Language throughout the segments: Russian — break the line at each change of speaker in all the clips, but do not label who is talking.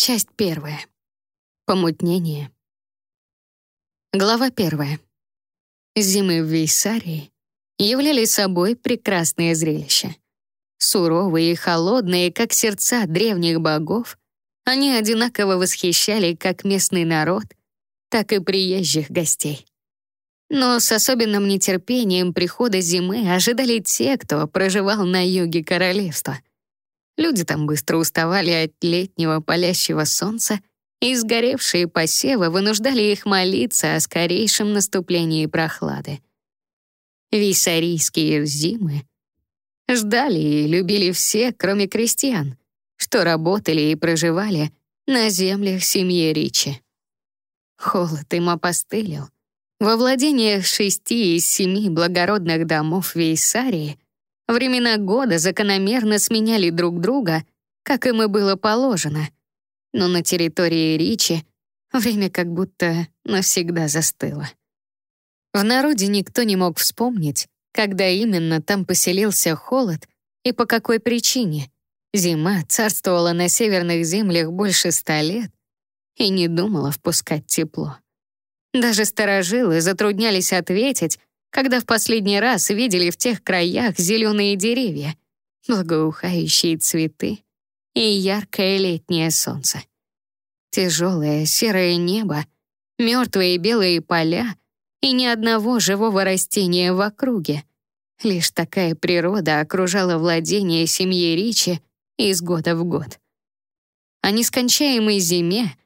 Часть первая. Помутнение. Глава первая. Зимы в Вейсарии являли собой прекрасное зрелище. Суровые и холодные, как сердца древних богов, они одинаково восхищали как местный народ, так и приезжих гостей. Но с особенным нетерпением прихода зимы ожидали те, кто проживал на юге королевства. Люди там быстро уставали от летнего палящего солнца, и сгоревшие посевы вынуждали их молиться о скорейшем наступлении прохлады. Виссарийские зимы ждали и любили все, кроме крестьян, что работали и проживали на землях семьи Ричи. Холод им опостылил. Во владениях шести из семи благородных домов Вейсарии времена года закономерно сменяли друг друга, как им и было положено. Но на территории Ричи время как будто навсегда застыло. В народе никто не мог вспомнить, когда именно там поселился холод и по какой причине. Зима царствовала на северных землях больше ста лет и не думала впускать тепло. Даже старожилы затруднялись ответить, когда в последний раз видели в тех краях зеленые деревья, благоухающие цветы и яркое летнее солнце. Тяжелое серое небо, мертвые белые поля и ни одного живого растения в округе. Лишь такая природа окружала владение семьи Ричи из года в год. О нескончаемой зиме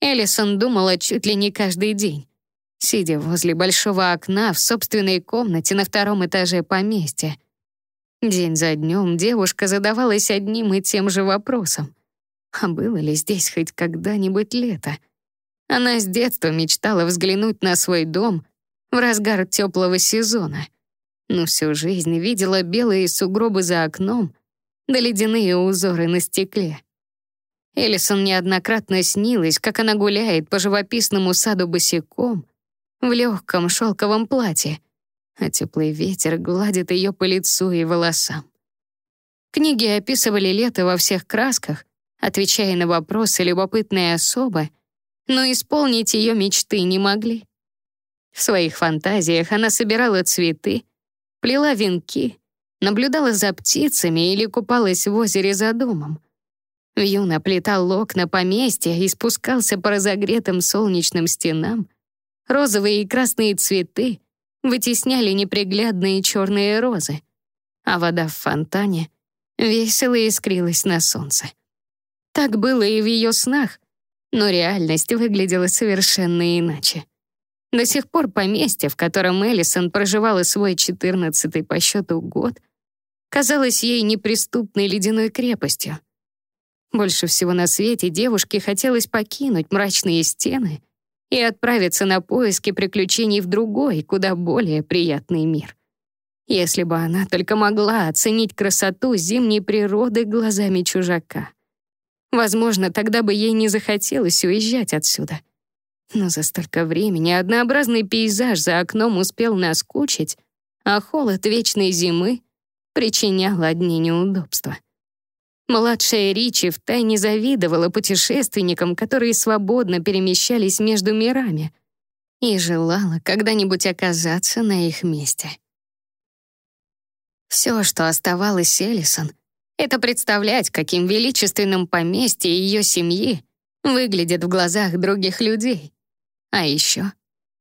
Эллисон думала чуть ли не каждый день сидя возле большого окна в собственной комнате на втором этаже поместья. День за днем девушка задавалась одним и тем же вопросом. А было ли здесь хоть когда-нибудь лето? Она с детства мечтала взглянуть на свой дом в разгар теплого сезона, но всю жизнь видела белые сугробы за окном да ледяные узоры на стекле. Элисон неоднократно снилась, как она гуляет по живописному саду босиком, в легком шелковом платье, а теплый ветер гладит ее по лицу и волосам. Книги описывали лето во всех красках, отвечая на вопросы любопытные особо, но исполнить ее мечты не могли. В своих фантазиях она собирала цветы, плела венки, наблюдала за птицами или купалась в озере за домом. Вьюна плетал окна поместья и спускался по разогретым солнечным стенам, Розовые и красные цветы вытесняли неприглядные черные розы, а вода в фонтане весело искрилась на солнце. Так было и в ее снах, но реальность выглядела совершенно иначе. До сих пор поместье, в котором Эллисон проживала свой четырнадцатый по счету год, казалось ей неприступной ледяной крепостью. Больше всего на свете девушке хотелось покинуть мрачные стены и отправиться на поиски приключений в другой, куда более приятный мир. Если бы она только могла оценить красоту зимней природы глазами чужака. Возможно, тогда бы ей не захотелось уезжать отсюда. Но за столько времени однообразный пейзаж за окном успел наскучить, а холод вечной зимы причинял одни неудобства. Младшая Ричи втайне завидовала путешественникам, которые свободно перемещались между мирами, и желала когда-нибудь оказаться на их месте. Все, что оставалось Элисон, это представлять, каким величественным поместье ее семьи выглядит в глазах других людей. А еще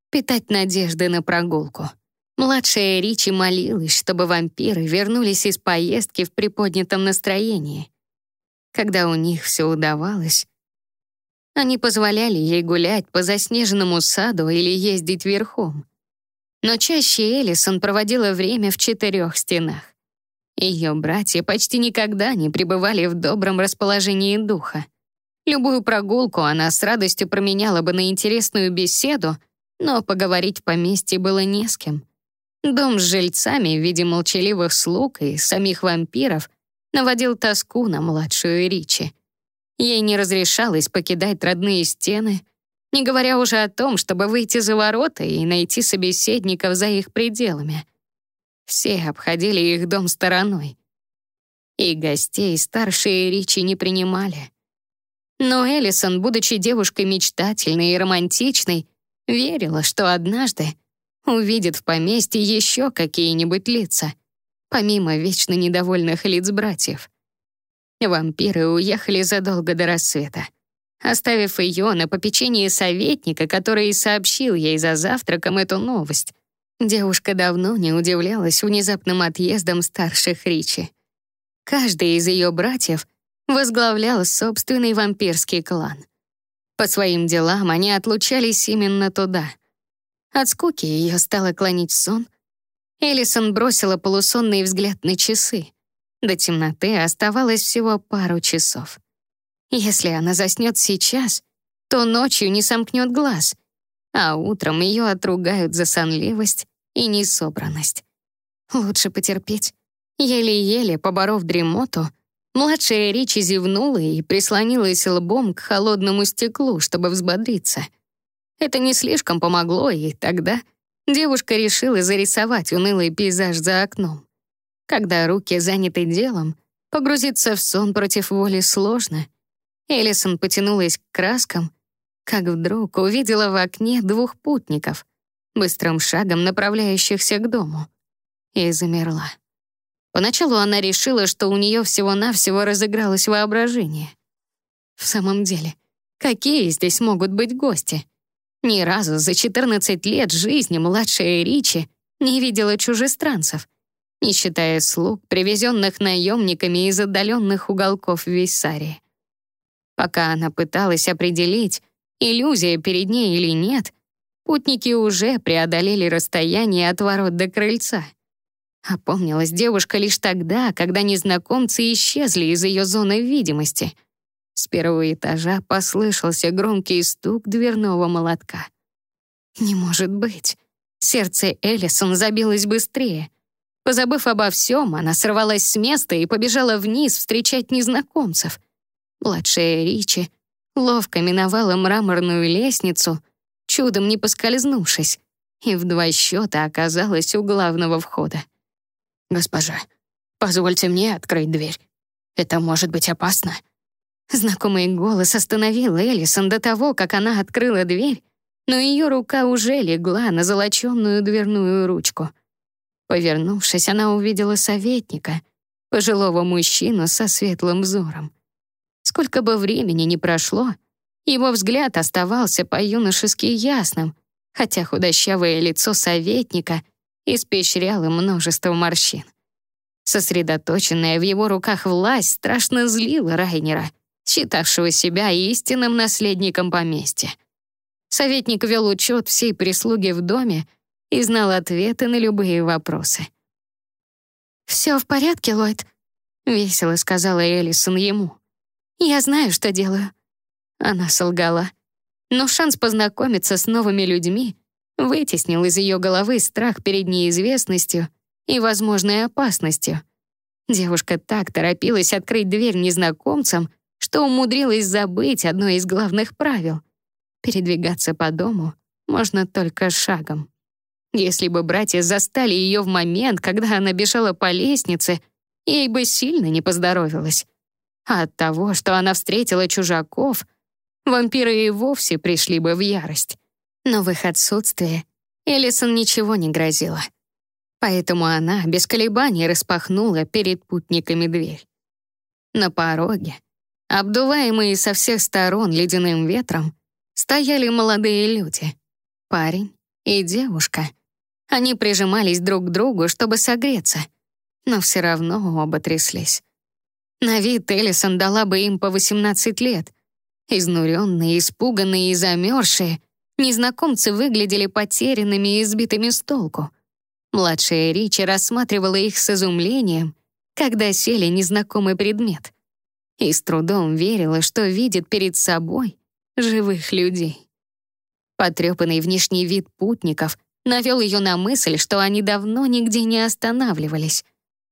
питать надежды на прогулку. Младшая Ричи молилась, чтобы вампиры вернулись из поездки в приподнятом настроении — когда у них все удавалось. Они позволяли ей гулять по заснеженному саду или ездить верхом. Но чаще Элисон проводила время в четырех стенах. Ее братья почти никогда не пребывали в добром расположении духа. Любую прогулку она с радостью променяла бы на интересную беседу, но поговорить в поместье было не с кем. Дом с жильцами в виде молчаливых слуг и самих вампиров наводил тоску на младшую Ричи. Ей не разрешалось покидать родные стены, не говоря уже о том, чтобы выйти за ворота и найти собеседников за их пределами. Все обходили их дом стороной. И гостей старшие Ричи не принимали. Но Эллисон, будучи девушкой мечтательной и романтичной, верила, что однажды увидит в поместье еще какие-нибудь лица, помимо вечно недовольных лиц братьев. Вампиры уехали задолго до рассвета, оставив ее на попечении советника, который сообщил ей за завтраком эту новость. Девушка давно не удивлялась внезапным отъездом старших Ричи. Каждый из ее братьев возглавлял собственный вампирский клан. По своим делам они отлучались именно туда. От скуки ее стало клонить сон. Элисон бросила полусонный взгляд на часы. До темноты оставалось всего пару часов. Если она заснет сейчас, то ночью не сомкнет глаз, а утром ее отругают за сонливость и несобранность. Лучше потерпеть. Еле-еле поборов дремоту, младшая Ричи зевнула и прислонилась лбом к холодному стеклу, чтобы взбодриться. Это не слишком помогло, и тогда девушка решила зарисовать унылый пейзаж за окном. Когда руки заняты делом, погрузиться в сон против воли сложно. Элисон потянулась к краскам, как вдруг увидела в окне двух путников быстрым шагом направляющихся к дому, и замерла. Поначалу она решила, что у нее всего-навсего разыгралось воображение. В самом деле, какие здесь могут быть гости? Ни разу за 14 лет жизни младшая Ричи не видела чужестранцев, не считая слуг, привезенных наемниками из отдаленных уголков Виссарии. Пока она пыталась определить, иллюзия перед ней или нет, Путники уже преодолели расстояние от ворот до крыльца. Опомнилась девушка лишь тогда, когда незнакомцы исчезли из ее зоны видимости. С первого этажа послышался громкий стук дверного молотка. «Не может быть!» Сердце Эллисон забилось быстрее. Позабыв обо всем, она сорвалась с места и побежала вниз встречать незнакомцев. Младшая Ричи ловко миновала мраморную лестницу, чудом не поскользнувшись, и в два счета оказалась у главного входа.
«Госпожа, позвольте мне открыть дверь. Это может быть опасно».
Знакомый голос остановил Элисон до того, как она открыла дверь, но ее рука уже легла на золоченную дверную ручку. Повернувшись, она увидела советника, пожилого мужчину со светлым взором. Сколько бы времени ни прошло, его взгляд оставался по-юношески ясным, хотя худощавое лицо советника испещряло множество морщин. Сосредоточенная в его руках власть страшно злила Райнера, считавшего себя истинным наследником поместья. Советник вел учет всей прислуги в доме и знал ответы на любые вопросы. «Все в порядке, Ллойд?» — весело сказала Элисон ему. «Я знаю, что делаю. Она солгала. Но шанс познакомиться с новыми людьми вытеснил из ее головы страх перед неизвестностью и возможной опасностью. Девушка так торопилась открыть дверь незнакомцам, что умудрилась забыть одно из главных правил. Передвигаться по дому можно только шагом. Если бы братья застали ее в момент, когда она бежала по лестнице, ей бы сильно не поздоровилось. А от того, что она встретила чужаков — вампиры и вовсе пришли бы в ярость. Но в их отсутствие Элисон ничего не грозило. Поэтому она без колебаний распахнула перед путниками дверь. На пороге, обдуваемые со всех сторон ледяным ветром, стояли молодые люди. Парень и девушка. Они прижимались друг к другу, чтобы согреться, но все равно оба тряслись. На вид Элисон дала бы им по 18 лет, Изнуренные, испуганные и замерзшие, незнакомцы выглядели потерянными и избитыми с толку. Младшая Ричи рассматривала их с изумлением, когда сели незнакомый предмет, и с трудом верила, что видит перед собой живых людей. Потрепанный внешний вид путников навел ее на мысль, что они давно нигде не останавливались.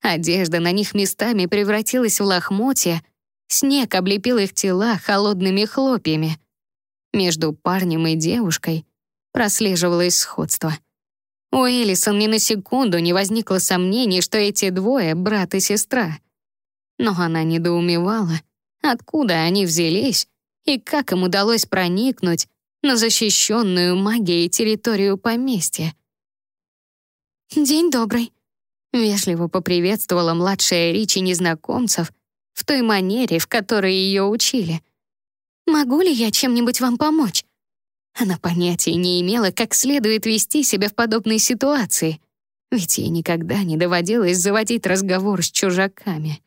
Одежда на них местами превратилась в лохмотья, Снег облепил их тела холодными хлопьями. Между парнем и девушкой прослеживалось сходство. У Элисон ни на секунду не возникло сомнений, что эти двое — брат и сестра. Но она недоумевала, откуда они взялись и как им удалось проникнуть на защищенную магией территорию поместья.
«День добрый», —
вежливо поприветствовала младшая Ричи незнакомцев в той манере, в которой ее учили.
«Могу ли я чем-нибудь вам помочь?»
Она понятия не имела, как следует вести себя в подобной ситуации, ведь ей никогда не доводилось заводить разговор с чужаками.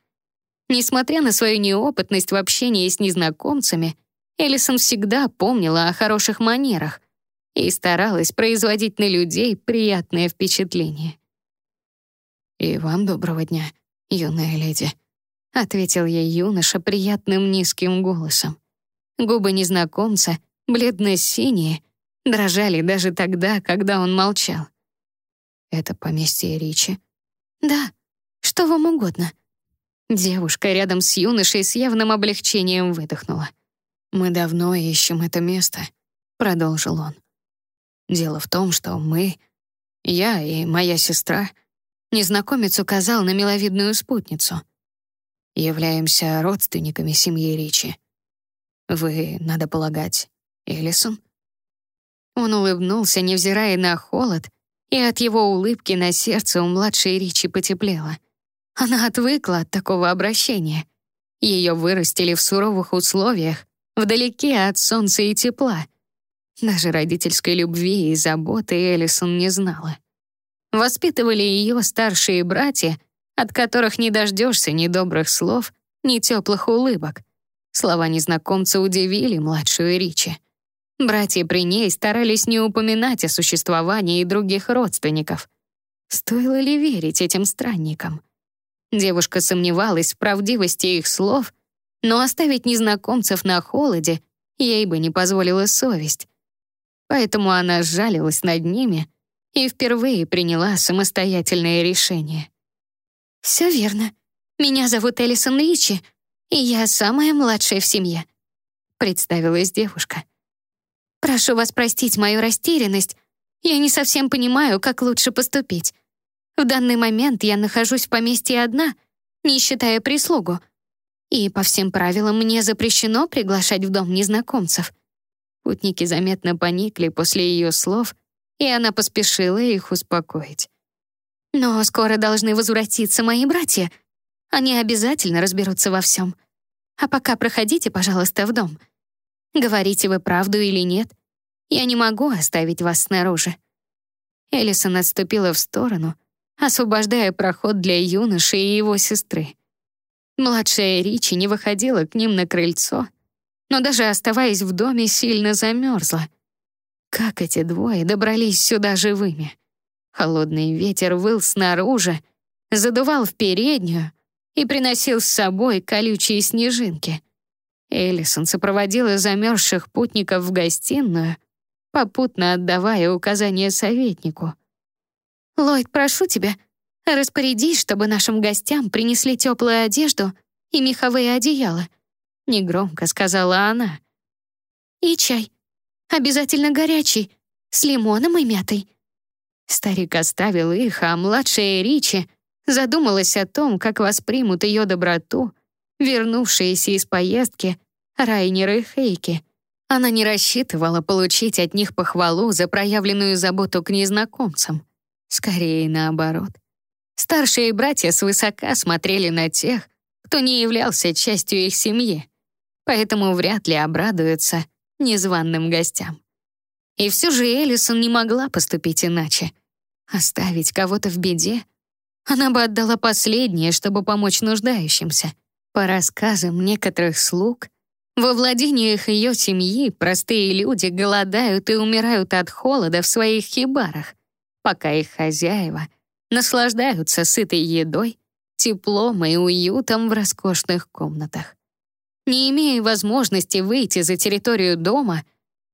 Несмотря на свою неопытность в общении с незнакомцами, Элисон всегда помнила о хороших манерах и старалась производить на людей приятное впечатление. «И вам доброго дня, юная леди», — ответил ей юноша приятным низким голосом. Губы незнакомца, бледно-синие, дрожали даже тогда, когда он молчал. «Это поместье Ричи?»
«Да, что вам угодно».
Девушка рядом с юношей с явным облегчением выдохнула. «Мы давно ищем это место», — продолжил он. «Дело в том, что мы, я и моя сестра, незнакомец указал на миловидную спутницу, являемся родственниками семьи Ричи. Вы, надо полагать, Элисон?» Он улыбнулся, невзирая на холод, и от его улыбки на сердце у младшей Ричи потеплело. Она отвыкла от такого обращения. Ее вырастили в суровых условиях, вдалеке от солнца и тепла. Даже родительской любви и заботы Элисон не знала. Воспитывали ее старшие братья, от которых не дождешься ни добрых слов, ни теплых улыбок. Слова незнакомца удивили младшую Ричи. Братья при ней старались не упоминать о существовании других родственников. Стоило ли верить этим странникам? Девушка сомневалась в правдивости их слов но оставить незнакомцев на холоде ей бы не позволила совесть. Поэтому она сжалилась над ними и впервые приняла самостоятельное решение.
«Все верно. Меня зовут Элисон Ричи, и я самая младшая в семье», — представилась девушка. «Прошу вас простить мою растерянность. Я не совсем понимаю, как лучше поступить. В данный момент я нахожусь в поместье одна, не считая прислугу, и по всем правилам мне запрещено приглашать в дом незнакомцев.
Путники заметно поникли после ее слов, и она поспешила их успокоить.
Но скоро должны возвратиться мои братья. Они обязательно разберутся во всем. А пока проходите, пожалуйста, в дом. Говорите вы правду или нет, я не могу оставить вас снаружи.
Элисон отступила в сторону, освобождая проход для юноши и его сестры. Младшая Ричи не выходила к ним на крыльцо, но даже оставаясь в доме, сильно замерзла. Как эти двое добрались сюда живыми? Холодный ветер выл снаружи, задувал в переднюю и приносил с собой колючие снежинки. Эллисон сопроводила замерзших путников в гостиную, попутно отдавая указания советнику.
«Ллойд, прошу тебя, Распорядись, чтобы нашим гостям принесли теплую одежду и меховые одеяла», — негромко сказала она. «И чай. Обязательно горячий, с лимоном и мятой».
Старик оставил их, а младшая Ричи задумалась о том, как воспримут ее доброту, вернувшиеся из поездки Райнер и Хейки. Она не рассчитывала получить от них похвалу за проявленную заботу к незнакомцам. Скорее наоборот. Старшие братья свысока смотрели на тех, кто не являлся частью их семьи, поэтому вряд ли обрадуются незваным гостям. И все же Элисон не могла поступить иначе. Оставить кого-то в беде? Она бы отдала последнее, чтобы помочь нуждающимся. По рассказам некоторых слуг, во владениях ее семьи простые люди голодают и умирают от холода в своих хибарах, пока их хозяева — наслаждаются сытой едой, теплом и уютом в роскошных комнатах. Не имея возможности выйти за территорию дома,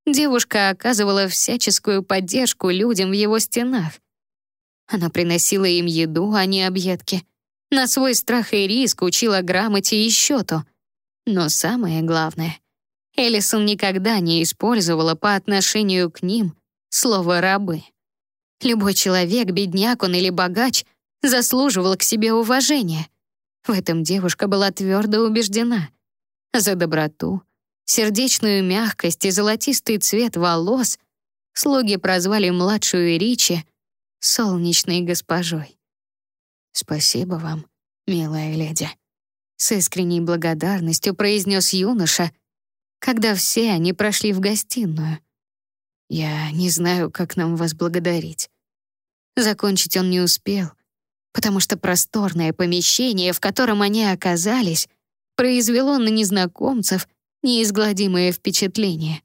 девушка оказывала всяческую поддержку людям в его стенах. Она приносила им еду, а не объедки. На свой страх и риск учила грамоте и счету. Но самое главное, Элисон никогда не использовала по отношению к ним слово «рабы». Любой человек, бедняк он или богач, заслуживал к себе уважения. В этом девушка была твердо убеждена. За доброту, сердечную мягкость и золотистый цвет волос слуги прозвали младшую Ричи солнечной госпожой. «Спасибо вам, милая леди», — с искренней благодарностью произнес юноша, когда все они прошли в гостиную. «Я не знаю, как нам вас благодарить». Закончить он не успел, потому что просторное помещение, в котором они оказались, произвело на незнакомцев неизгладимое впечатление.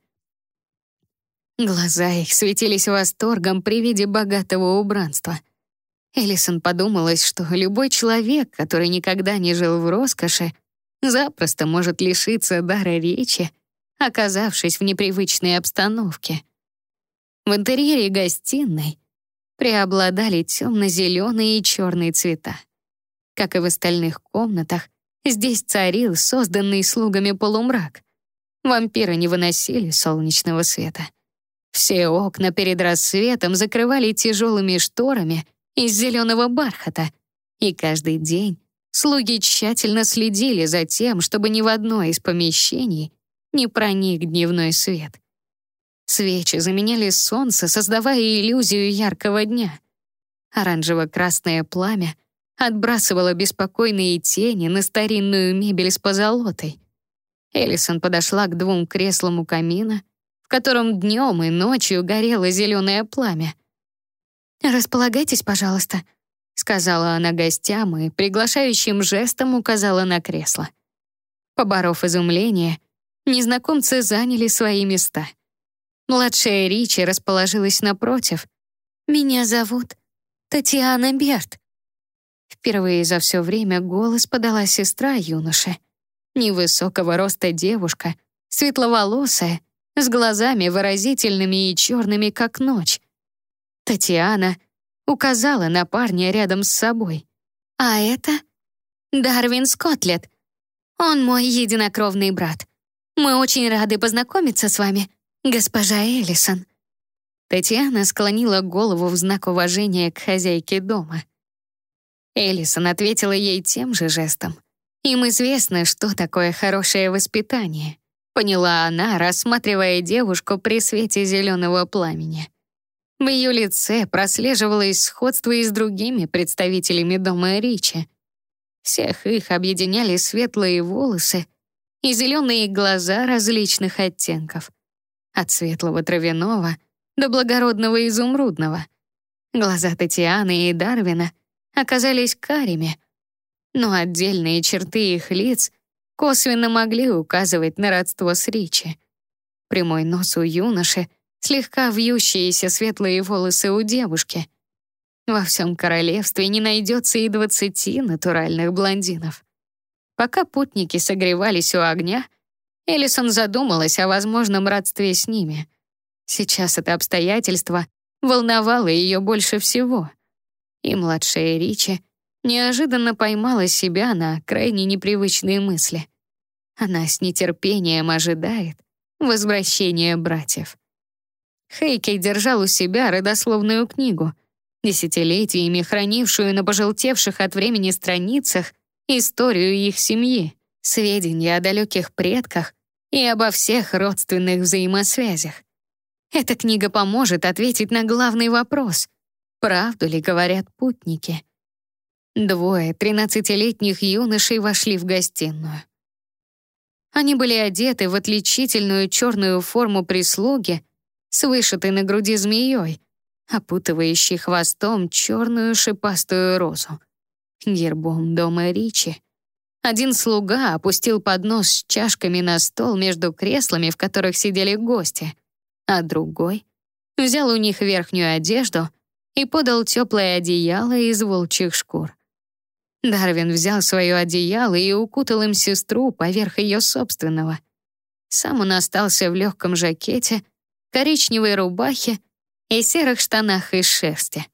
Глаза их светились восторгом при виде богатого убранства. Элисон подумалось, что любой человек, который никогда не жил в роскоши, запросто может лишиться дара речи, оказавшись в непривычной обстановке. В интерьере гостиной преобладали темно-зеленые и черные цвета. Как и в остальных комнатах, здесь царил созданный слугами полумрак. Вампиры не выносили солнечного света. Все окна перед рассветом закрывали тяжелыми шторами из зеленого бархата, и каждый день слуги тщательно следили за тем, чтобы ни в одно из помещений не проник дневной свет. Свечи заменяли солнце, создавая иллюзию яркого дня. Оранжево-красное пламя отбрасывало беспокойные тени на старинную мебель с позолотой. Элисон подошла к двум креслам у камина, в котором днем и ночью горело зеленое пламя. «Располагайтесь, пожалуйста», — сказала она гостям и приглашающим жестом указала на кресло. Поборов изумление, незнакомцы заняли свои места — Младшая Ричи расположилась напротив. «Меня зовут Татьяна Берт». Впервые за все время голос подала сестра юноши. Невысокого роста девушка, светловолосая, с глазами выразительными и черными, как ночь. Татьяна указала на парня рядом с собой. «А это Дарвин Скотлет. Он мой единокровный брат. Мы очень рады познакомиться с вами. «Госпожа Эллисон». Татьяна склонила голову в знак уважения к хозяйке дома. Эллисон ответила ей тем же жестом. Им известно, что такое хорошее воспитание. Поняла она, рассматривая девушку при свете зеленого пламени. В ее лице прослеживалось сходство и с другими представителями дома Ричи. Всех их объединяли светлые волосы и зеленые глаза различных оттенков — от светлого травяного до благородного изумрудного. Глаза Татьяны и Дарвина оказались карими, но отдельные черты их лиц косвенно могли указывать на родство с Ричи. Прямой нос у юноши, слегка вьющиеся светлые волосы у девушки. Во всем королевстве не найдется и двадцати натуральных блондинов. Пока путники согревались у огня — Элисон задумалась о возможном родстве с ними. Сейчас это обстоятельство волновало ее больше всего. И младшая Ричи неожиданно поймала себя на крайне непривычные мысли. Она с нетерпением ожидает возвращения братьев. Хейки держал у себя родословную книгу, десятилетиями хранившую на пожелтевших от времени страницах историю их семьи сведения о далеких предках и обо всех родственных взаимосвязях. Эта книга поможет ответить на главный вопрос — правду ли говорят путники? Двое тринадцатилетних юношей вошли в гостиную. Они были одеты в отличительную черную форму прислуги с вышитой на груди змеей, опутывающей хвостом черную шипастую розу, гербом дома Ричи. Один слуга опустил поднос с чашками на стол между креслами, в которых сидели гости, а другой взял у них верхнюю одежду и подал теплое одеяло из волчьих шкур. Дарвин взял свое одеяло и укутал им сестру поверх ее собственного. Сам он остался в легком жакете, коричневой рубахе и серых штанах из шерсти.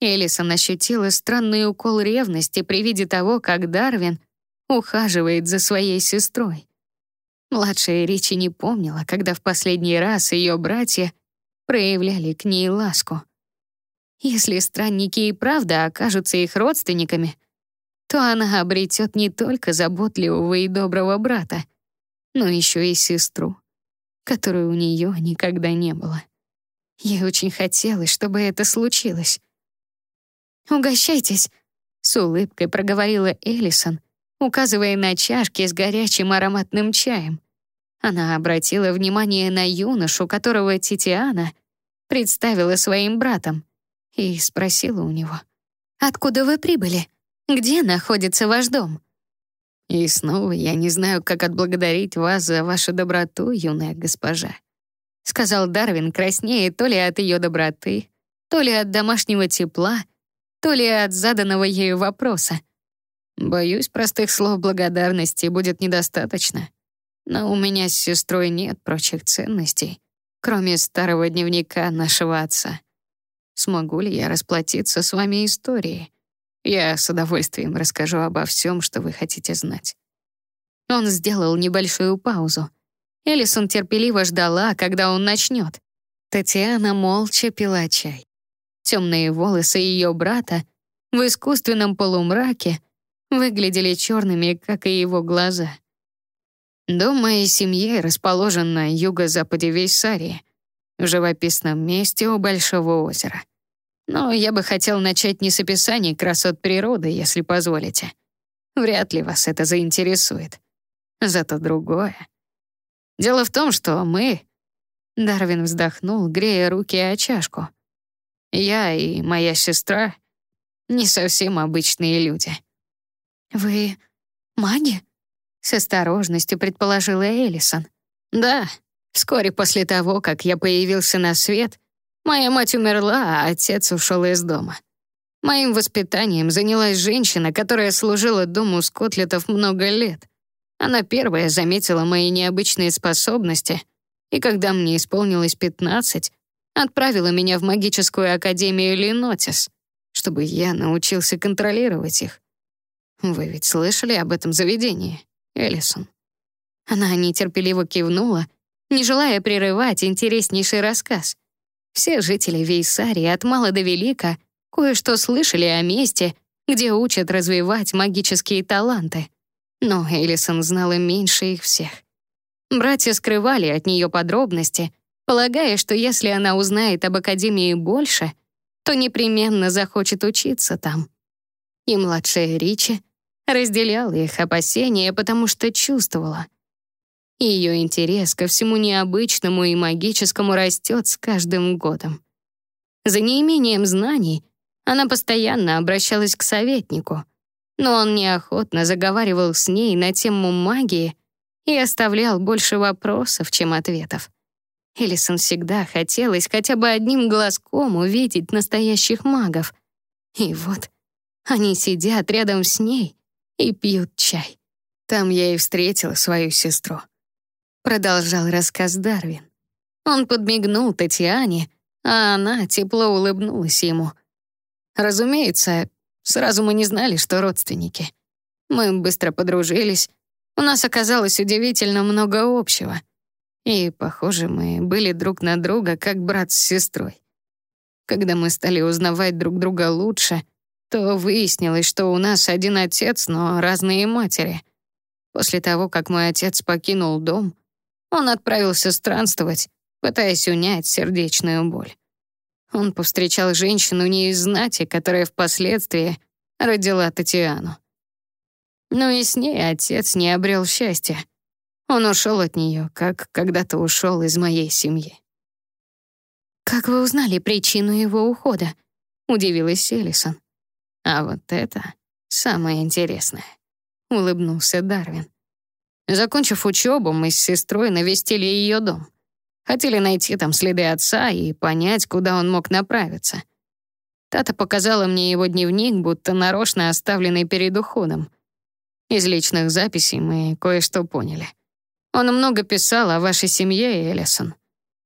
Элисон ощутила странный укол ревности при виде того, как Дарвин — ухаживает за своей сестрой. Младшая Ричи не помнила, когда в последний раз ее братья проявляли к ней ласку. Если странники и правда окажутся их родственниками, то она обретет не только заботливого и доброго брата, но еще и сестру, которой у нее никогда не было. Ей очень хотелось, чтобы это случилось.
«Угощайтесь», — с улыбкой проговорила Эллисон, указывая на чашки с горячим ароматным чаем. Она обратила внимание на юношу, которого Титиана представила своим братом, и спросила у него, «Откуда вы прибыли? Где находится ваш дом?»
«И снова я не знаю, как отблагодарить вас за вашу доброту, юная госпожа», сказал Дарвин краснее то ли от ее доброты, то ли от домашнего тепла, то ли от заданного ею вопроса. Боюсь, простых слов благодарности будет недостаточно. Но у меня с сестрой нет прочих ценностей, кроме старого дневника нашего отца. Смогу ли я расплатиться с вами историей? Я с удовольствием расскажу обо всем, что вы хотите знать.
Он сделал небольшую паузу. Элисон терпеливо ждала, когда он начнет. Татьяна молча пила чай. Темные волосы ее брата в искусственном полумраке выглядели черными, как и его глаза.
Дом моей семьи расположен на юго-западе Вейсарии, в живописном месте у Большого озера. Но я бы хотел начать не с описаний красот природы, если позволите. Вряд ли вас это заинтересует. Зато другое. Дело в том, что мы... Дарвин вздохнул, грея руки о чашку. Я и моя сестра не совсем обычные люди.
Вы маги? С осторожностью предположила Элисон.
Да, вскоре после того, как я появился на свет, моя мать умерла, а отец ушел из дома. Моим воспитанием занялась женщина, которая служила дому Скотлетов много лет. Она первая заметила мои необычные способности, и когда мне исполнилось 15, отправила меня в магическую академию Ленотис, чтобы я научился контролировать их. Вы ведь слышали об этом заведении, Элисон?
Она нетерпеливо кивнула, не желая прерывать интереснейший рассказ. Все жители Вейсарии от мала до велика кое-что слышали о месте, где учат развивать магические таланты. Но Элисон знала меньше их всех. Братья скрывали от нее подробности, полагая, что если она узнает об Академии больше, то непременно захочет учиться там. И младшая Ричи разделяла их опасения, потому что чувствовала. Ее интерес ко всему необычному и магическому растет с каждым годом. За неимением знаний она постоянно обращалась к советнику, но он неохотно заговаривал с ней на тему магии и оставлял больше вопросов, чем ответов. Элисон всегда хотелось хотя бы одним глазком увидеть настоящих магов. И вот они сидят рядом с ней и пьют чай. Там я и встретила свою сестру. Продолжал рассказ Дарвин. Он подмигнул Татьяне, а она тепло улыбнулась ему. Разумеется, сразу мы не знали, что родственники. Мы быстро подружились. У нас оказалось удивительно много общего — и, похоже, мы были друг на друга, как брат с сестрой. Когда мы стали узнавать друг друга лучше, то выяснилось, что у нас один отец, но разные матери. После того, как мой отец покинул дом, он отправился странствовать, пытаясь унять сердечную боль. Он повстречал женщину не из знати, которая впоследствии родила Татьяну. Но и с ней отец не обрел счастья. Он ушел от нее, как когда-то ушел из моей семьи. «Как вы узнали причину его ухода?» — удивилась Элисон.
«А вот это самое интересное», — улыбнулся Дарвин. Закончив учебу, мы с сестрой навестили ее дом. Хотели найти там следы отца и понять, куда он мог направиться. Тата показала мне его дневник, будто нарочно оставленный перед уходом. Из личных записей мы кое-что поняли — он много писал о вашей семье, Элисон,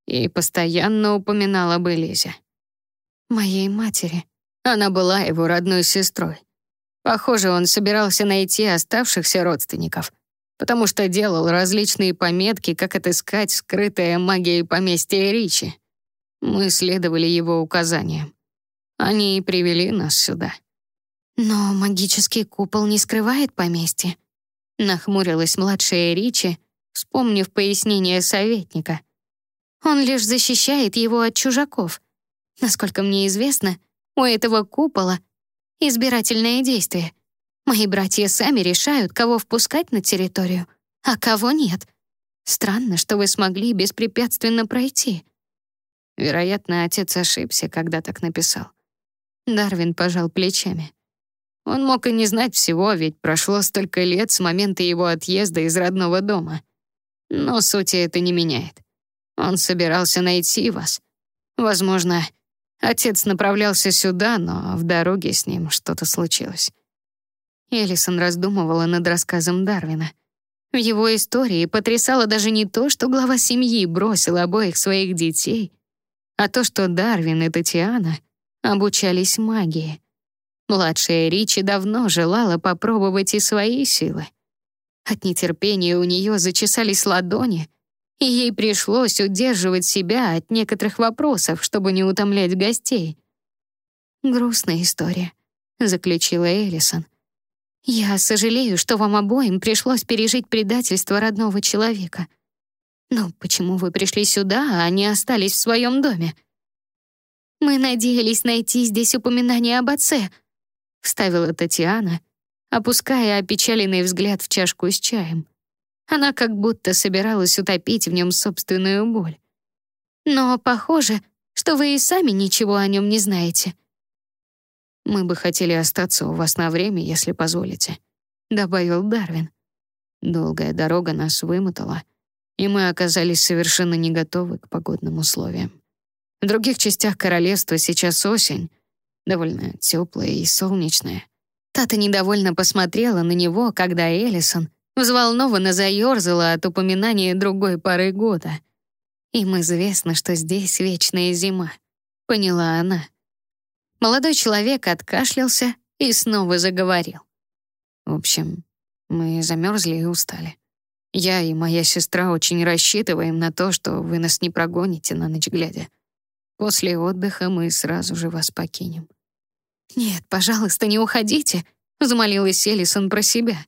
и постоянно упоминал об Элизе.
Моей матери.
Она была его родной сестрой. Похоже, он собирался найти оставшихся родственников, потому что делал различные пометки, как отыскать скрытое магией поместье Ричи. Мы следовали его указаниям. Они и привели нас сюда.
Но магический купол не скрывает поместье. Нахмурилась младшая Ричи,
вспомнив пояснение советника. «Он лишь защищает его от чужаков. Насколько мне известно, у этого купола избирательное действие. Мои братья сами решают, кого впускать на территорию, а кого нет. Странно, что вы смогли беспрепятственно пройти». Вероятно, отец ошибся, когда так написал. Дарвин пожал плечами. Он мог и не знать всего, ведь прошло столько лет с момента его отъезда из родного дома. Но сути это не меняет. Он собирался найти вас. Возможно, отец направлялся сюда, но в дороге с ним что-то случилось. Элисон раздумывала над рассказом Дарвина. В его истории потрясало даже не то, что глава семьи бросил обоих своих детей, а то, что Дарвин и Татьяна обучались магии. Младшая Ричи давно желала попробовать и свои силы. От нетерпения у нее зачесались ладони, и ей пришлось удерживать себя от некоторых вопросов, чтобы не утомлять гостей. «Грустная история», — заключила Элисон. «Я сожалею, что вам обоим пришлось пережить предательство родного человека. Но почему вы пришли сюда, а не остались в своем доме?» «Мы надеялись найти здесь упоминание об отце», — вставила Татьяна, опуская опечаленный взгляд в чашку с чаем. Она как будто собиралась утопить в нем собственную боль. «Но похоже, что вы и сами ничего о нем не знаете». «Мы бы хотели остаться у вас на время, если позволите», — добавил Дарвин. Долгая дорога нас вымотала, и мы оказались совершенно не готовы к погодным условиям. В других частях королевства сейчас осень, довольно теплая и солнечная. Тата недовольно посмотрела на него, когда Элисон взволнованно заерзала от упоминания другой поры года. Им известно, что здесь вечная зима, поняла она. Молодой человек откашлялся и снова заговорил. В общем, мы замерзли и устали. Я и моя сестра очень рассчитываем на то, что вы нас не прогоните на ночь глядя. После отдыха мы сразу же вас покинем. «Нет, пожалуйста, не уходите», — взмолилась Элисон про себя.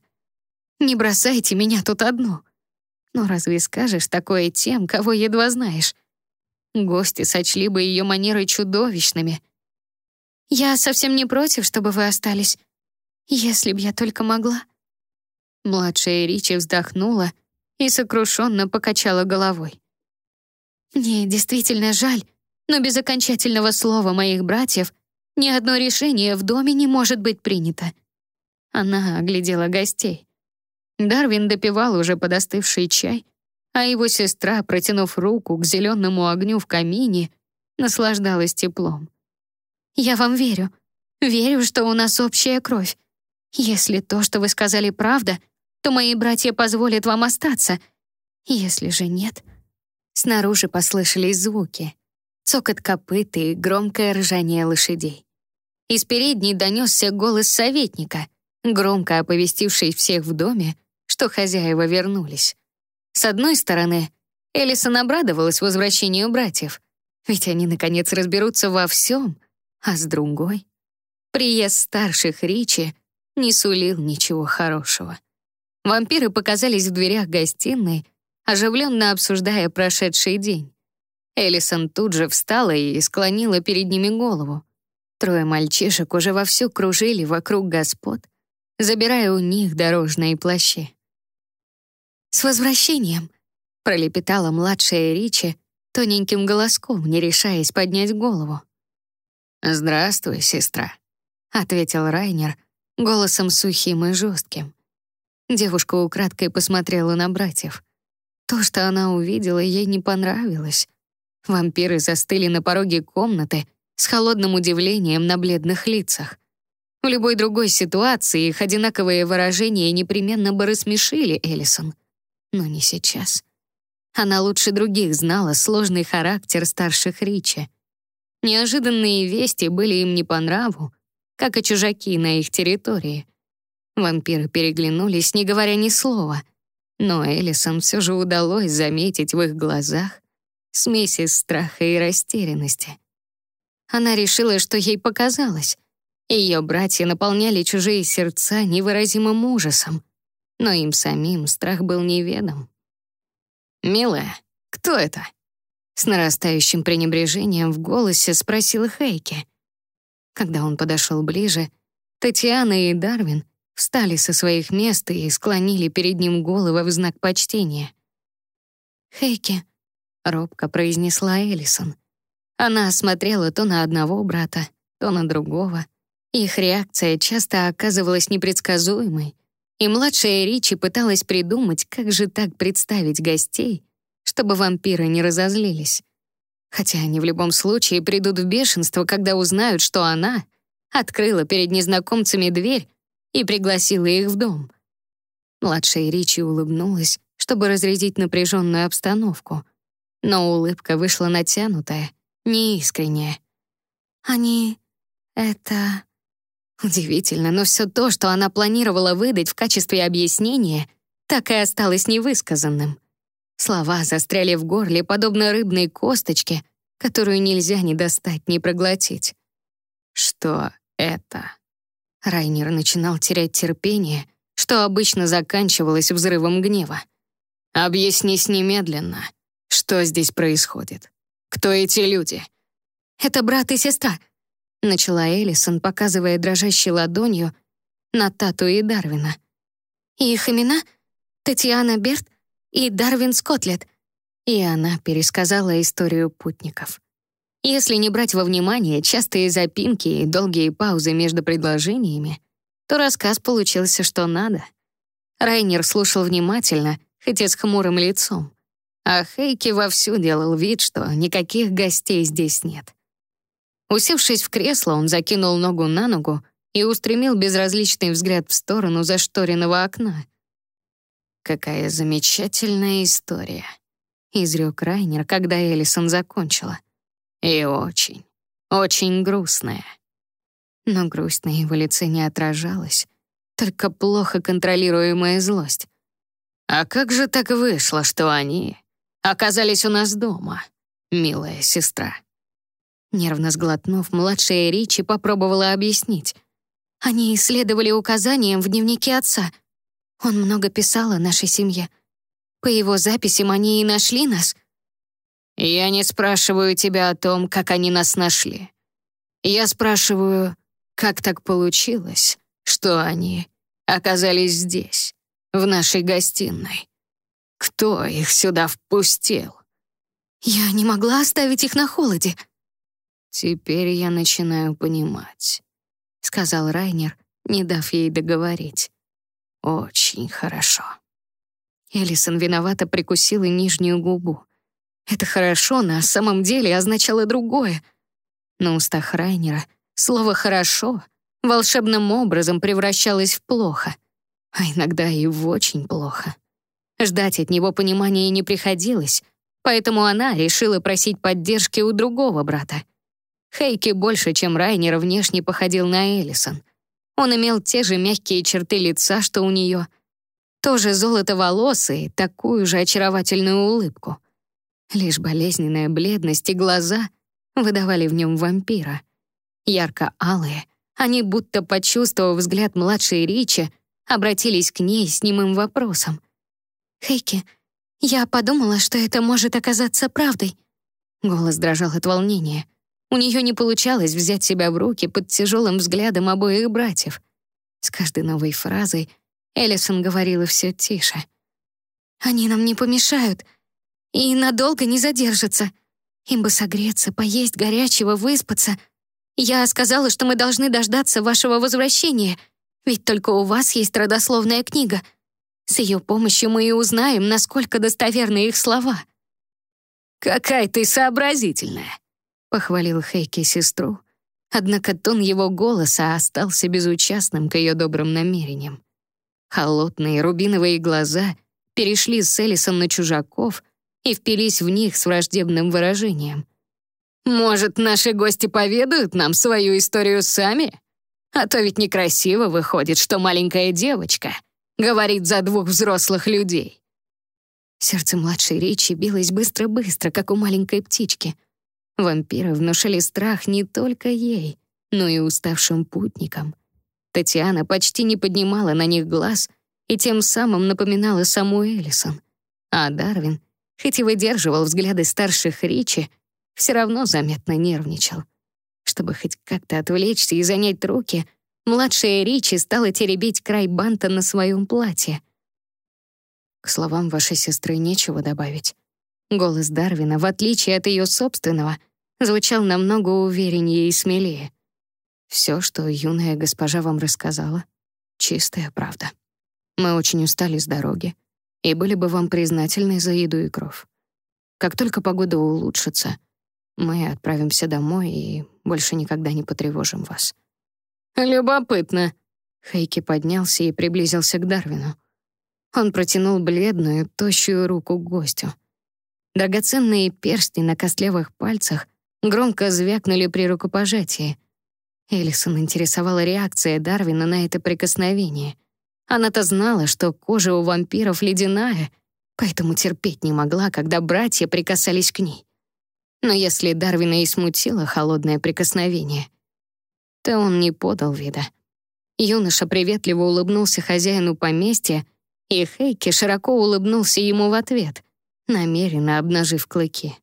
«Не бросайте меня тут одну». Но разве скажешь такое тем, кого едва знаешь? Гости сочли бы ее манеры чудовищными. «Я совсем не против, чтобы вы остались. Если б я только могла». Младшая Ричи вздохнула и сокрушенно покачала головой. «Мне действительно жаль, но без окончательного слова моих братьев ни одно решение в доме не может быть принято. Она оглядела гостей. Дарвин допивал уже подостывший чай, а его сестра, протянув руку к зеленому огню в камине, наслаждалась теплом. «Я вам верю. Верю, что у нас общая кровь. Если то, что вы сказали, правда, то мои братья позволят вам остаться. Если же нет...» Снаружи послышались звуки цокот копыт и громкое ржание лошадей. Из передней донесся голос советника, громко оповестивший всех в доме, что хозяева вернулись. С одной стороны, Элисон обрадовалась возвращению братьев, ведь они, наконец, разберутся во всем, а с другой — приезд старших Ричи не сулил ничего хорошего. Вампиры показались в дверях гостиной, оживленно обсуждая прошедший день. Элисон тут же встала и склонила перед ними голову. Трое мальчишек уже вовсю кружили вокруг господ, забирая у них дорожные плащи. «С возвращением!» — пролепетала младшая Ричи тоненьким голоском, не решаясь поднять голову. «Здравствуй, сестра», — ответил Райнер голосом сухим и жестким. Девушка украдкой посмотрела на братьев. То, что она увидела, ей не понравилось. Вампиры застыли на пороге комнаты с холодным удивлением на бледных лицах. В любой другой ситуации их одинаковые выражения непременно бы рассмешили Элисон. Но не сейчас. Она лучше других знала сложный характер старших Ричи. Неожиданные вести были им не по нраву, как и чужаки на их территории. Вампиры переглянулись, не говоря ни слова, но Элисон все же удалось заметить в их глазах смесь из страха и растерянности. Она решила, что ей показалось. Ее братья наполняли чужие сердца невыразимым ужасом, но им самим страх был неведом. «Милая, кто это?» С нарастающим пренебрежением в голосе спросил Хейки. Когда он подошел ближе, Татьяна и Дарвин встали со своих мест и склонили перед ним головы в знак почтения.
«Хейки», — робко произнесла Элисон.
Она смотрела то на одного брата, то на другого. Их реакция часто оказывалась непредсказуемой, и младшая Ричи пыталась придумать, как же так представить гостей, чтобы вампиры не разозлились. Хотя они в любом случае придут в бешенство, когда узнают, что она открыла перед незнакомцами дверь и пригласила их в дом. Младшая Ричи улыбнулась, чтобы разрядить напряженную обстановку, но улыбка вышла натянутая, неискренняя.
«Они... это...»
Удивительно, но все то, что она планировала выдать в качестве объяснения, так и осталось невысказанным. Слова застряли в горле, подобно рыбной косточке, которую нельзя ни достать, ни проглотить. Что это? Райнер начинал терять терпение, что обычно заканчивалось взрывом гнева. «Объяснись немедленно, что здесь происходит? Кто эти люди?»
«Это брат и сестра», — начала Элисон, показывая дрожащей ладонью на Тату и Дарвина. «Их имена — Татьяна Берт и Дарвин Скотлет».
И она пересказала историю путников. Если не брать во внимание частые запинки и долгие паузы между предложениями, то рассказ получился что надо. Райнер слушал внимательно, хотя с хмурым лицом, а Хейки вовсю делал вид, что никаких гостей здесь нет. Усевшись в кресло, он закинул ногу на ногу и устремил безразличный взгляд в сторону зашторенного окна. «Какая замечательная история», — изрек Райнер, когда Элисон закончила. «И очень, очень грустная». Но грусть на его лице не отражалась, только плохо контролируемая злость. «А как же так вышло, что они оказались у нас дома, милая сестра?» Нервно сглотнув, младшая Ричи попробовала объяснить.
Они исследовали указаниям в дневнике отца. Он много писал о нашей семье. По его записям они и нашли нас.
Я не спрашиваю тебя о том, как они нас нашли. Я спрашиваю, как так получилось, что они оказались здесь, в нашей гостиной. Кто их сюда впустил?
Я не могла оставить их на холоде,
«Теперь я начинаю понимать», — сказал Райнер, не дав ей договорить. «Очень хорошо». Элисон виновато прикусила нижнюю губу. Это «хорошо» на самом деле означало другое. На устах Райнера слово «хорошо» волшебным образом превращалось в «плохо», а иногда и в «очень плохо». Ждать от него понимания не приходилось, поэтому она решила просить поддержки у другого брата — Хейки больше, чем Райнер, внешне походил на Элисон. Он имел те же мягкие черты лица, что у нее, тоже золото волос и такую же очаровательную улыбку. Лишь болезненная бледность и глаза выдавали в нем вампира. Ярко-алые, они, будто почувствовав взгляд младшей Ричи, обратились к ней с немым вопросом.
«Хейки, я подумала, что это может оказаться правдой».
Голос дрожал от волнения. У нее не получалось взять себя в руки под тяжелым взглядом обоих братьев. С каждой новой фразой Эллисон говорила все тише.
«Они нам не помешают и надолго не задержатся. Им бы согреться, поесть горячего, выспаться. Я сказала, что мы должны дождаться вашего возвращения, ведь только у вас есть родословная книга. С ее помощью мы и узнаем, насколько достоверны их слова».
«Какая ты сообразительная!» Похвалил Хейки сестру, однако тон его голоса остался безучастным к ее добрым намерениям. Холодные рубиновые глаза перешли с Элисон на чужаков и впились в них с враждебным выражением. «Может, наши гости поведают нам свою историю сами? А то ведь некрасиво выходит, что маленькая девочка говорит за двух взрослых людей». Сердце младшей Ричи билось быстро-быстро, как у маленькой птички — Вампиры внушили страх не только ей, но и уставшим путникам. Татьяна почти не поднимала на них глаз и тем самым напоминала саму Элисон. А Дарвин хоть и выдерживал взгляды старших Ричи, все равно заметно нервничал. Чтобы хоть как-то отвлечься и занять руки, младшая Ричи стала теребить край банта на своем платье. К словам вашей сестры нечего добавить. Голос Дарвина, в отличие от ее собственного, звучал намного увереннее и смелее. Все, что юная госпожа вам рассказала, чистая правда. Мы очень устали с дороги и были бы вам признательны за еду и кров. Как только погода улучшится, мы отправимся домой и больше никогда не потревожим вас. Любопытно. Хейки поднялся и приблизился к Дарвину. Он протянул бледную, тощую руку к гостю. Драгоценные перстни на костлявых пальцах громко звякнули при рукопожатии. Элисон интересовала реакция Дарвина на это прикосновение. Она-то знала, что кожа у вампиров ледяная, поэтому терпеть не могла, когда братья прикасались к ней. Но если Дарвина и смутило холодное прикосновение, то он не подал вида. Юноша приветливо улыбнулся хозяину поместья, и Хейки широко улыбнулся ему в ответ, намеренно обнажив клыки.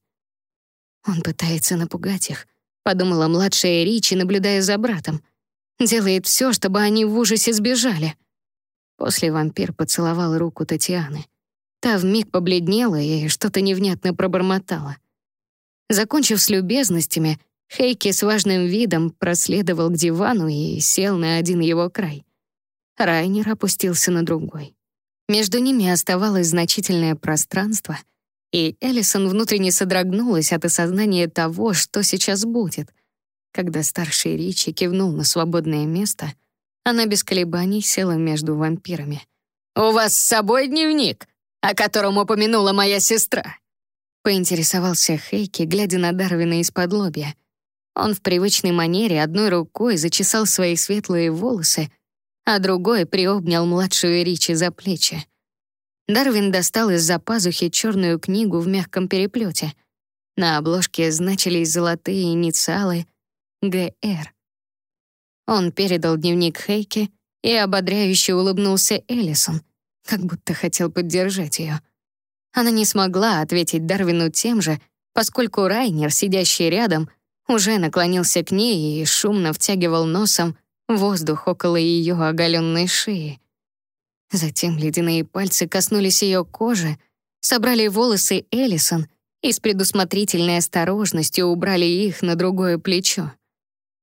Он пытается напугать их, подумала младшая Ричи, наблюдая за братом. Делает все, чтобы они в ужасе сбежали. После вампир поцеловал руку Татьяны. Та вмиг побледнела и что-то невнятно пробормотала. Закончив с любезностями, Хейки с важным видом проследовал к дивану и сел на один его край. Райнер опустился на другой. Между ними оставалось значительное пространство, и Эллисон внутренне содрогнулась от осознания того, что сейчас будет. Когда старший Ричи кивнул на свободное место, она без колебаний села между вампирами. «У вас с собой дневник, о котором упомянула моя сестра?» Поинтересовался Хейки, глядя на Дарвина из-под лобья. Он в привычной манере одной рукой зачесал свои светлые волосы, а другой приобнял младшую Ричи за плечи. Дарвин достал из-за пазухи черную книгу в мягком переплете. На обложке значились золотые инициалы «ГР». Он передал дневник Хейке и ободряюще улыбнулся Эллисон, как будто хотел поддержать ее. Она не смогла ответить Дарвину тем же, поскольку Райнер, сидящий рядом, уже наклонился к ней и шумно втягивал носом воздух около ее оголенной шеи. Затем ледяные пальцы коснулись ее кожи, собрали волосы Эллисон и с предусмотрительной осторожностью убрали их на другое плечо.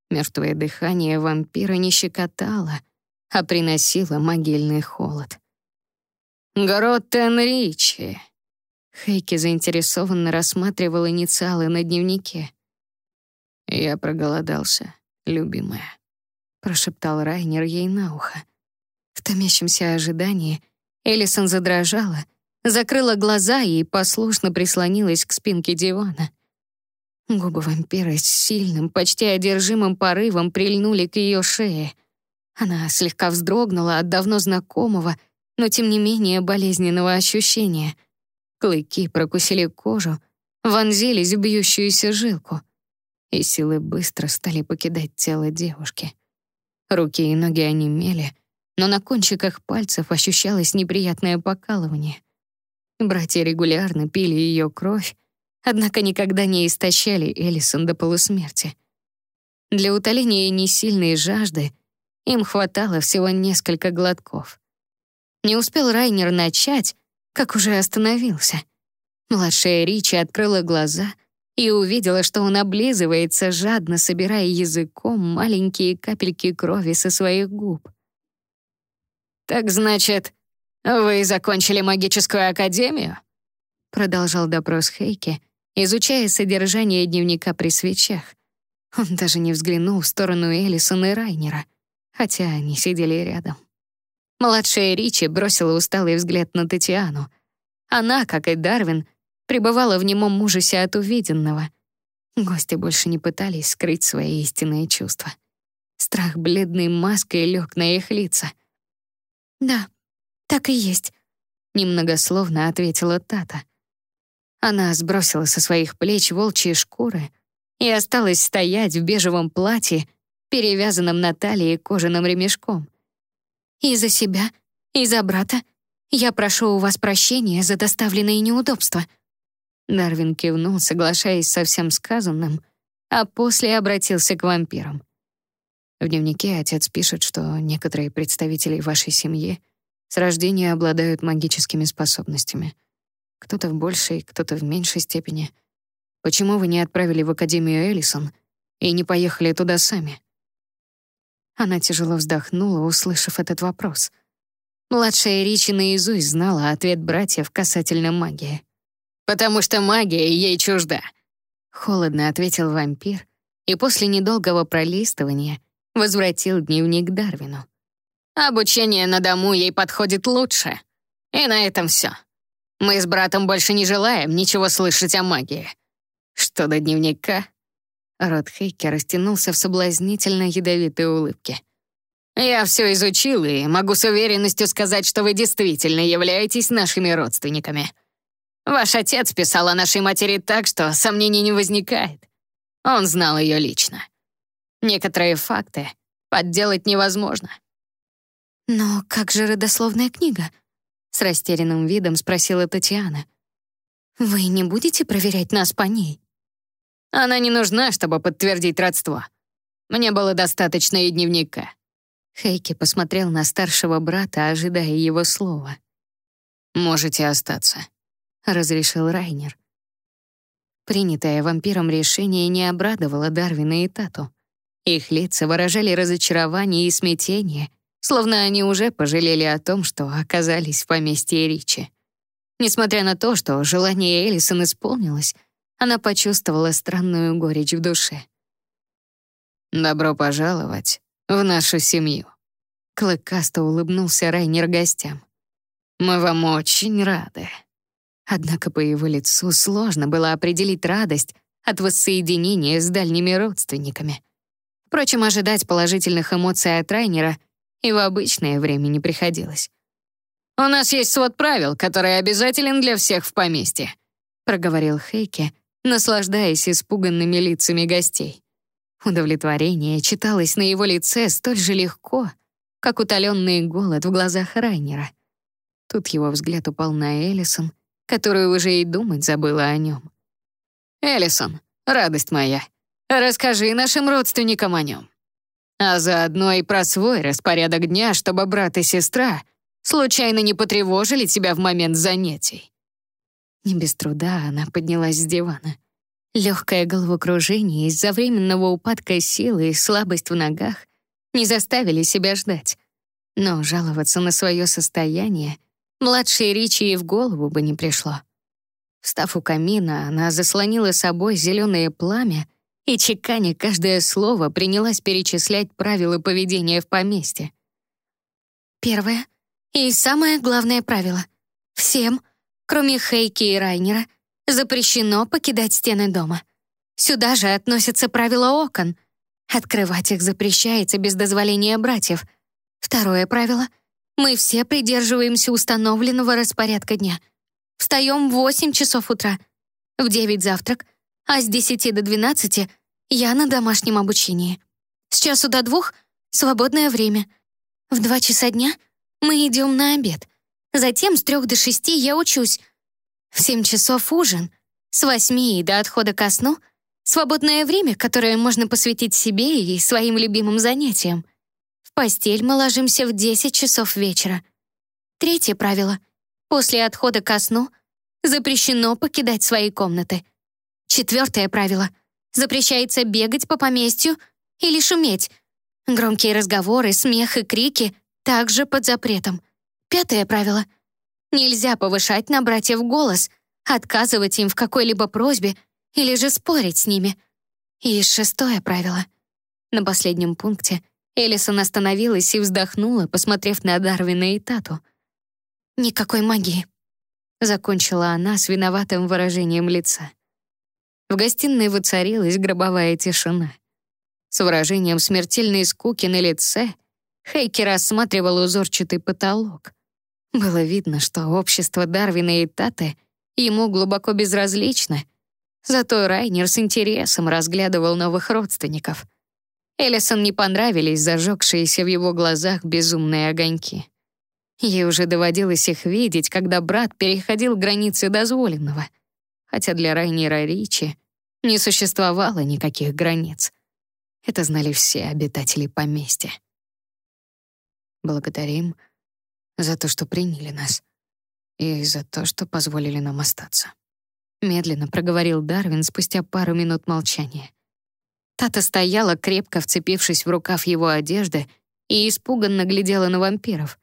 Мертвое дыхание вампира не щекотало, а приносило могильный холод. «Гроттен Ричи», Хейки заинтересованно рассматривал инициалы на дневнике. «Я проголодался, любимая», — прошептал Райнер ей на ухо. В томящемся ожидании Элисон задрожала, закрыла глаза и послушно прислонилась к спинке дивана. Губы вампира с сильным, почти одержимым порывом прильнули к ее шее. Она слегка вздрогнула от давно знакомого, но тем не менее болезненного ощущения — Клыки прокусили кожу, вонзились в бьющуюся жилку, и силы быстро стали покидать тело девушки. Руки и ноги онемели, но на кончиках пальцев ощущалось неприятное покалывание. Братья регулярно пили ее кровь, однако никогда не истощали Элисон до полусмерти. Для утоления несильной жажды им хватало всего несколько глотков. Не успел Райнер начать, как уже остановился. Младшая Ричи открыла глаза и увидела, что он облизывается, жадно собирая языком маленькие капельки крови со своих губ. «Так значит, вы закончили магическую академию?» Продолжал допрос Хейки, изучая содержание дневника при свечах. Он даже не взглянул в сторону Элисона и Райнера, хотя они сидели рядом. Младшая Ричи бросила усталый взгляд на Татьяну. Она, как и Дарвин, пребывала в немом ужасе от увиденного. Гости больше не пытались скрыть свои истинные чувства. Страх бледной маской лег на их лица. «Да, так и есть», — немногословно ответила Тата. Она сбросила со своих плеч волчьи шкуры и осталась стоять в бежевом платье, перевязанном на талии кожаным ремешком. И за себя, и за брата. Я прошу у вас прощения за доставленные неудобства. Дарвин кивнул, соглашаясь со всем сказанным, а после обратился к вампирам. В дневнике отец пишет, что некоторые представители вашей семьи с рождения обладают магическими способностями. Кто-то в большей, кто-то в меньшей степени. Почему вы не отправили в Академию Эллисон и не поехали туда сами? Она тяжело вздохнула, услышав этот вопрос. Младшая Ричи наизусть знала ответ братьев касательно магии. «Потому что магия ей чужда», — холодно ответил вампир и после недолгого пролистывания возвратил дневник Дарвину. «Обучение на дому ей подходит лучше. И на этом все. Мы с братом больше не желаем ничего слышать о магии. Что до дневника...» Рот Хейки растянулся в соблазнительно ядовитой улыбке. «Я все изучил и могу с уверенностью сказать, что вы действительно являетесь нашими родственниками. Ваш отец писал о нашей матери так, что сомнений не возникает. Он знал ее лично. Некоторые факты подделать невозможно».
«Но как же родословная книга?» — с растерянным видом спросила Татьяна. «Вы не будете проверять нас по ней?»
Она не нужна, чтобы подтвердить родство. Мне было достаточно и дневника». Хейки посмотрел на старшего брата, ожидая его слова. «Можете остаться», — разрешил Райнер. Принятое вампиром решение не обрадовало Дарвина и Тату. Их лица выражали разочарование и смятение, словно они уже пожалели о том, что оказались в поместье Ричи. Несмотря на то, что желание Элисон исполнилось, она почувствовала странную горечь в душе. «Добро пожаловать в нашу семью», — клыкасто улыбнулся Райнер гостям. «Мы вам очень рады». Однако по его лицу сложно было определить радость от воссоединения с дальними родственниками. Впрочем, ожидать положительных эмоций от Райнера и в обычное время не приходилось. «У нас есть свод правил, который обязателен для всех в поместье», — проговорил Хейке, наслаждаясь испуганными лицами гостей. Удовлетворение читалось на его лице столь же легко, как утоленный голод в глазах Райнера. Тут его взгляд упал на Элисон, которая уже и думать забыла о нем. «Элисон, радость моя, расскажи нашим родственникам о нем. А заодно и про свой распорядок дня, чтобы брат и сестра случайно не потревожили тебя в момент занятий. Не без труда она поднялась с дивана. Легкое головокружение из-за временного упадка силы и слабость в ногах не заставили себя ждать. Но жаловаться на свое состояние младшей Ричи и в голову бы не пришло. Встав у камина, она заслонила собой зеленое пламя и, чеканя каждое слово, принялась перечислять правила поведения в поместье.
Первое и самое главное правило. Всем — Кроме Хейки и Райнера, запрещено покидать стены дома. Сюда же относятся правила окон. Открывать их запрещается без дозволения братьев. Второе правило — мы все придерживаемся установленного распорядка дня. Встаем в 8 часов утра, в 9 завтрак, а с 10 до 12 я на домашнем обучении. С часу до двух — свободное время. В 2 часа дня мы идем на обед. Затем с трех до шести я учусь. В семь часов ужин. С восьми и до отхода ко сну — свободное время, которое можно посвятить себе и своим любимым занятиям. В постель мы ложимся в десять часов вечера. Третье правило. После отхода ко сну запрещено покидать свои комнаты. Четвертое правило. Запрещается бегать по поместью или шуметь. Громкие разговоры, смех и крики также под запретом — Пятое правило. Нельзя повышать на братьев голос, отказывать им в какой-либо просьбе или же спорить с ними. И шестое правило. На последнем пункте Элисон остановилась и вздохнула, посмотрев на Дарвина и Тату. «Никакой магии», — закончила она с виноватым выражением лица. В гостиной воцарилась гробовая тишина. С выражением смертельной скуки на лице Хейки рассматривал узорчатый потолок. Было видно, что общество Дарвина и Таты ему глубоко безразлично. Зато Райнер с интересом разглядывал новых родственников. Элисон не понравились зажегшиеся в его глазах безумные огоньки. Ей уже доводилось их видеть, когда брат переходил границы дозволенного.
хотя для Райнера Ричи не существовало никаких границ. Это знали все обитатели поместья. Благодарим за то, что приняли нас, и за то, что позволили нам остаться. Медленно проговорил Дарвин спустя пару минут молчания. Тата стояла, крепко вцепившись в рукав его одежды, и испуганно глядела на вампиров.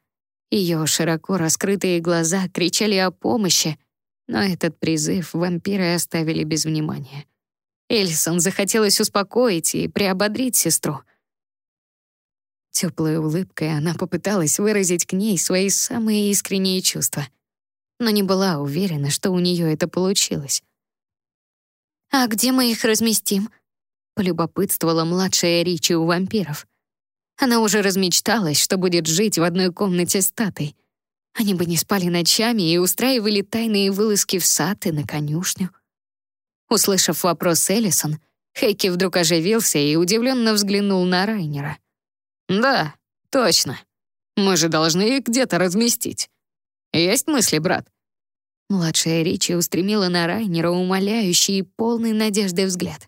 Ее широко раскрытые глаза кричали о помощи, но этот призыв вампиры оставили без внимания. Эльсон захотелось успокоить и приободрить сестру. Теплой улыбкой она попыталась выразить к ней свои самые искренние чувства, но не была уверена, что у нее это получилось.
«А где мы их разместим?» — полюбопытствовала младшая Ричи у вампиров. Она уже размечталась, что будет жить в одной комнате с Татой. Они бы не спали ночами и устраивали тайные вылазки в сад и на конюшню. Услышав вопрос Эллисон, Хейки вдруг оживился и удивленно взглянул на Райнера.
«Да, точно. Мы же должны их где-то разместить. Есть мысли, брат?»
Младшая Ричи устремила на Райнера умоляющий и полный надежды взгляд.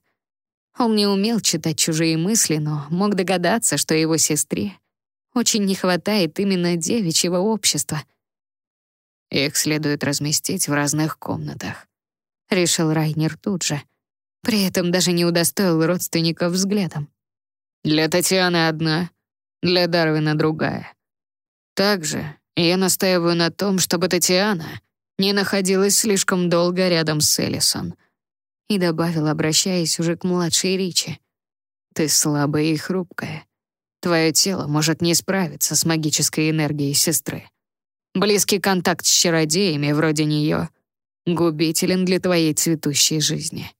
Он не умел читать чужие мысли, но мог догадаться, что его сестре очень не хватает именно девичьего общества.
Их следует разместить в разных комнатах, решил Райнер тут же. При этом даже не удостоил родственников взглядом. Для Татьяны одна, для Дарвина другая. Также я настаиваю на том, чтобы Татьяна не находилась слишком долго рядом с Элисон — и добавил, обращаясь уже к младшей Ричи. «Ты слабая и хрупкая. Твое тело может не справиться с магической энергией сестры. Близкий контакт с чародеями вроде нее губителен для твоей цветущей жизни».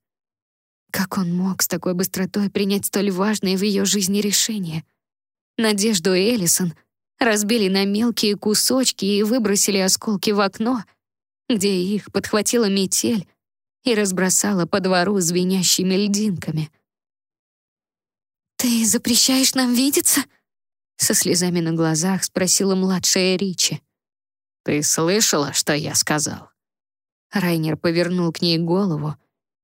Как он мог с такой быстротой принять столь важное в ее жизни решение? Надежду Эллисон разбили на мелкие кусочки и выбросили осколки в окно, где их подхватила метель и разбросала по двору звенящими льдинками. «Ты запрещаешь нам видеться?» Со слезами на глазах спросила младшая Ричи.
«Ты слышала, что я сказал?»
Райнер повернул к ней голову,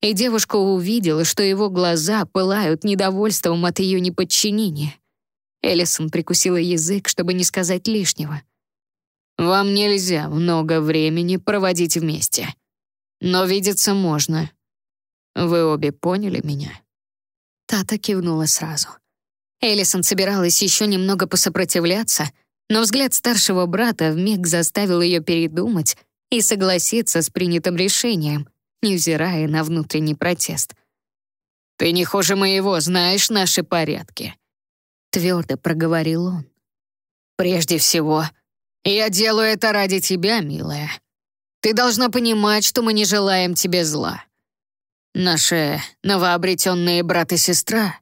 и девушка увидела, что его глаза пылают недовольством от ее неподчинения. Эллисон прикусила язык, чтобы не сказать лишнего.
«Вам нельзя много времени проводить вместе», но видеться можно. Вы обе поняли меня?»
Тата кивнула сразу. Элисон собиралась еще немного посопротивляться, но взгляд старшего брата вмиг заставил ее передумать и согласиться с принятым решением, невзирая на внутренний протест.
«Ты не хуже моего, знаешь наши порядки», — твердо проговорил он. «Прежде всего, я делаю это ради тебя, милая. Ты должна понимать, что мы не желаем тебе зла. Наши новообретенные брат и сестра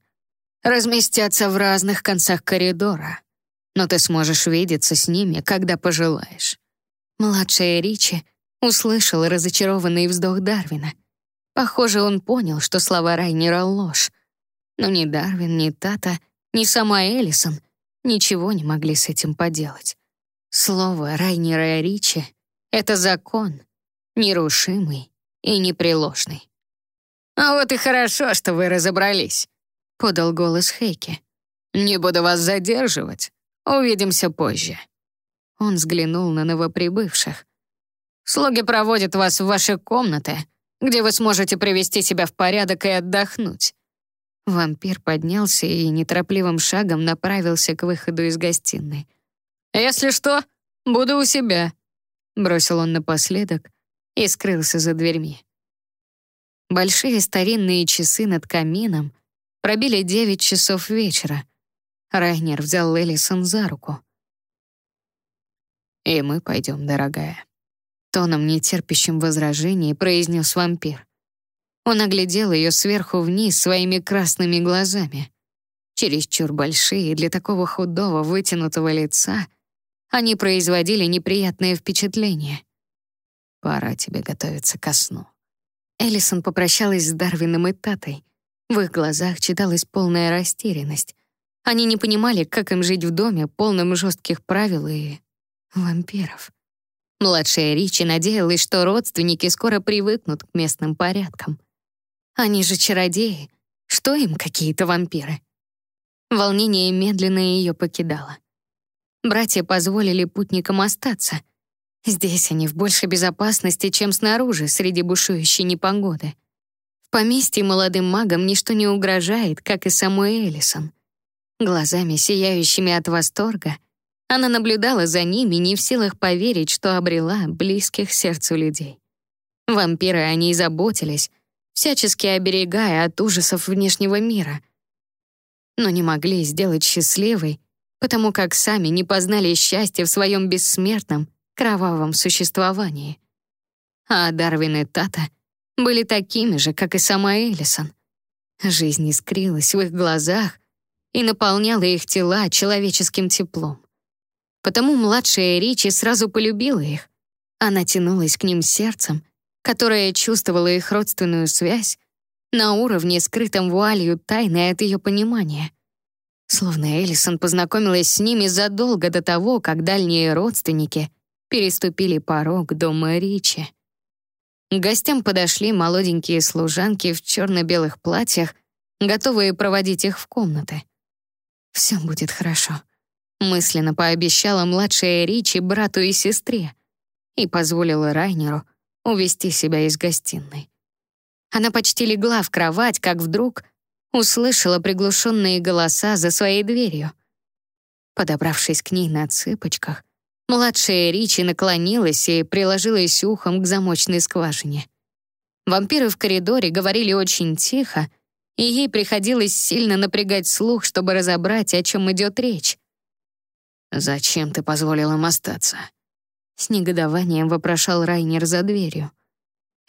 разместятся в разных концах коридора, но ты сможешь видеться с ними, когда пожелаешь».
Младшая Ричи услышала разочарованный вздох Дарвина. Похоже, он понял, что слова Райнера — ложь. Но ни Дарвин, ни Тата, ни сама Эллисон ничего не могли с этим поделать. Слово Райнера Ричи это закон, нерушимый и непреложный.
«А вот и хорошо, что вы разобрались», — подал голос Хейки. «Не буду вас задерживать. Увидимся позже». Он взглянул на новоприбывших. «Слуги проводят вас в ваши комнаты, где вы сможете привести себя в порядок и отдохнуть».
Вампир поднялся и неторопливым шагом направился к выходу из гостиной.
«Если что, буду у себя»,
бросил он напоследок и скрылся за дверьми. Большие старинные часы над камином пробили девять часов вечера. Райнер взял Элисон за руку.
«И мы пойдем, дорогая», —
тоном нетерпящим возражений произнес вампир. Он оглядел ее сверху вниз своими красными глазами. Чересчур большие для такого худого вытянутого лица — они производили неприятное впечатление.
«Пора тебе готовиться ко сну».
Эллисон попрощалась с Дарвином и Татой. В их глазах читалась полная растерянность. Они не понимали, как им жить в доме, полном жестких правил и вампиров.
Младшая Ричи надеялась, что родственники скоро привыкнут к местным порядкам. Они же чародеи. Что им какие-то вампиры? Волнение медленно ее покидало. Братья позволили путникам остаться. Здесь они в большей безопасности, чем снаружи, среди бушующей непогоды. В поместье молодым магам ничто не угрожает, как и самой Элисон. Глазами, сияющими от восторга, она наблюдала за ними, не в силах поверить, что обрела близких сердцу людей. Вампиры о ней заботились, всячески оберегая от ужасов внешнего мира. Но не могли сделать счастливой, потому как сами не познали счастья в своем бессмертном, кровавом существовании. А Дарвин и Тата были такими же, как и сама Элисон. Жизнь искрилась в их глазах и наполняла их тела человеческим теплом. Потому младшая Ричи сразу полюбила их. Она тянулась к ним сердцем, которое чувствовало их родственную связь на уровне, скрытом вуалью тайны от ее понимания. Словно Элисон познакомилась с ними задолго до того, как дальние родственники переступили порог дома Ричи. К гостям подошли молоденькие служанки в черно-белых платьях, готовые проводить их в комнаты. «Все будет хорошо», — мысленно пообещала младшая Ричи брату и сестре и позволила Райнеру увести себя из гостиной. Она почти легла в кровать, как вдруг услышала приглушенные голоса за своей дверью. Подобравшись к ней на цыпочках, Младшая Ричи наклонилась и приложилась ухом к замочной скважине. Вампиры в коридоре говорили очень тихо, и ей приходилось сильно напрягать слух, чтобы разобрать, о чем идет речь.
«Зачем ты позволил им остаться?»
С негодованием вопрошал Райнер за дверью.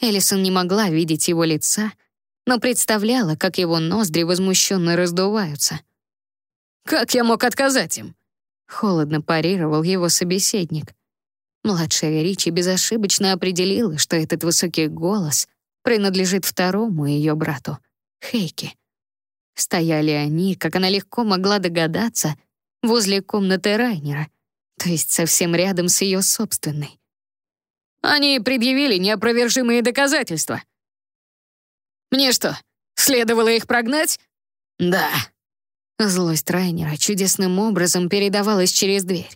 Элисон не могла видеть его лица, но представляла, как его ноздри возмущенно раздуваются.
«Как я мог отказать им?
Холодно парировал его собеседник. Младшая Ричи безошибочно определила, что этот высокий голос принадлежит второму ее брату, Хейке. Стояли они, как она легко могла догадаться, возле комнаты Райнера, то есть совсем рядом с ее собственной.
Они предъявили неопровержимые доказательства. Мне что, следовало их прогнать?
Да, Злость Райнера чудесным образом передавалась через дверь.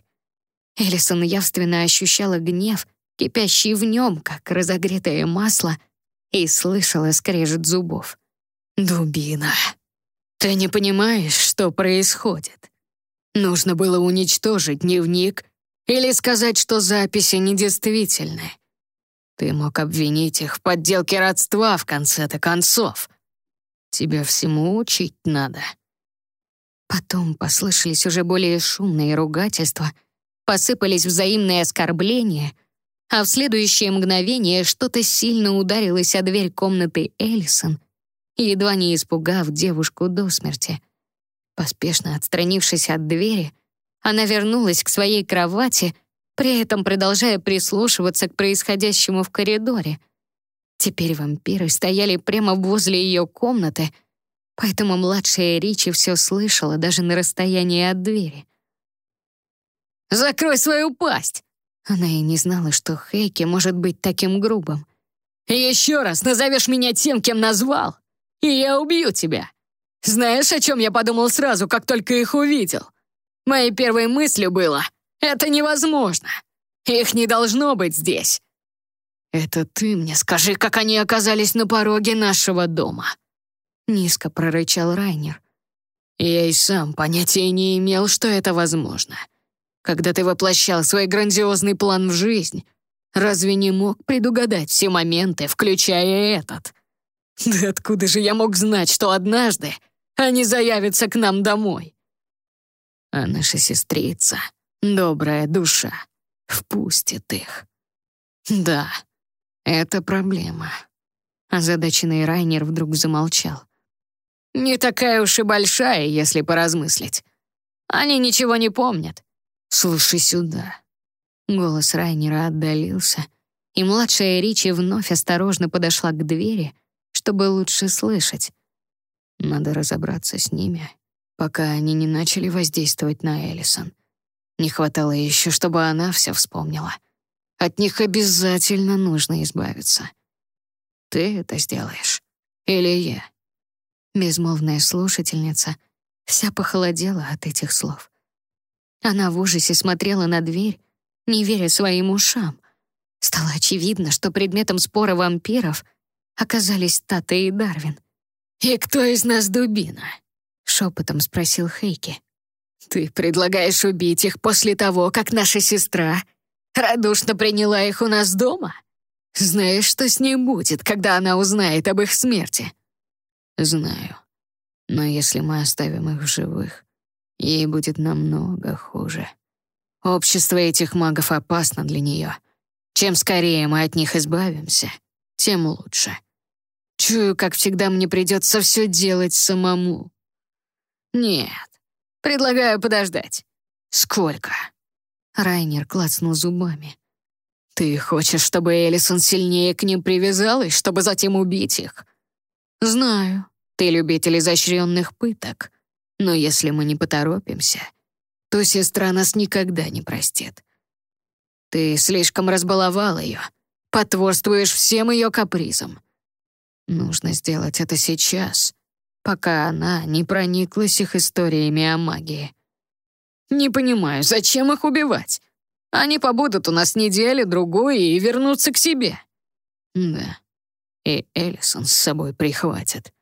Элисон явственно ощущала гнев, кипящий в нем, как разогретое масло, и слышала скрежет зубов.
«Дубина, ты не понимаешь, что происходит? Нужно было уничтожить дневник или сказать, что записи недействительны. Ты мог обвинить их в подделке родства в конце-то концов. Тебя всему учить надо».
Потом послышались уже более шумные ругательства, посыпались взаимные оскорбления, а в следующее мгновение что-то сильно ударилось о дверь комнаты Эллисон, едва не испугав девушку до смерти. Поспешно отстранившись от двери, она вернулась к своей кровати, при этом продолжая прислушиваться к происходящему в коридоре. Теперь вампиры стояли прямо возле ее комнаты — поэтому младшая Ричи все слышала даже на расстоянии от двери.
«Закрой свою пасть!»
Она и не знала, что Хейки может быть таким грубым.
«Еще раз назовешь меня тем, кем назвал, и я убью тебя. Знаешь, о чем я подумал сразу, как только их увидел? Моей первой мыслью было «это невозможно. Их не должно быть здесь». Это ты мне скажи, как они оказались на пороге нашего дома.
— низко прорычал Райнер.
«Я и сам понятия не имел, что это возможно. Когда ты воплощал свой грандиозный план в жизнь, разве не мог предугадать все моменты, включая этот? Да откуда же я мог знать, что однажды они заявятся к нам домой? А наша сестрица, добрая душа, впустит их. Да, это проблема».
Озадаченный Райнер вдруг замолчал.
Не такая уж и большая, если поразмыслить. Они ничего не помнят. Слушай сюда».
Голос Райнера отдалился, и младшая Ричи вновь осторожно подошла к двери, чтобы лучше слышать. Надо разобраться с ними, пока они не начали воздействовать на Элисон. Не хватало еще, чтобы она все вспомнила.
От них обязательно нужно избавиться. Ты это сделаешь? Или я?»
Безмолвная слушательница вся похолодела от этих слов. Она в ужасе смотрела на дверь, не веря своим ушам. Стало очевидно, что предметом спора вампиров оказались Тата и Дарвин.
«И кто из нас дубина?»
— шепотом спросил Хейки.
«Ты предлагаешь убить их после того, как наша сестра радушно приняла их у нас дома? Знаешь, что с ней будет, когда она узнает об их смерти?» «Знаю. Но если мы оставим их в живых, ей будет намного хуже. Общество этих магов опасно для нее. Чем скорее мы от них избавимся, тем лучше. Чую, как всегда мне придется все делать самому. Нет, предлагаю подождать. Сколько?
Райнер клацнул зубами.
Ты хочешь, чтобы Элисон сильнее к ним привязалась, чтобы затем убить их? Знаю, ты любитель изощренных пыток, но если мы не поторопимся, то сестра нас никогда не простит. Ты слишком разбаловал ее, потворствуешь всем ее капризам. Нужно сделать это сейчас, пока она не прониклась их историями о магии. Не понимаю, зачем их убивать? Они побудут у нас неделю-другую и вернутся к себе. Да, и Эллисон с собой прихватят.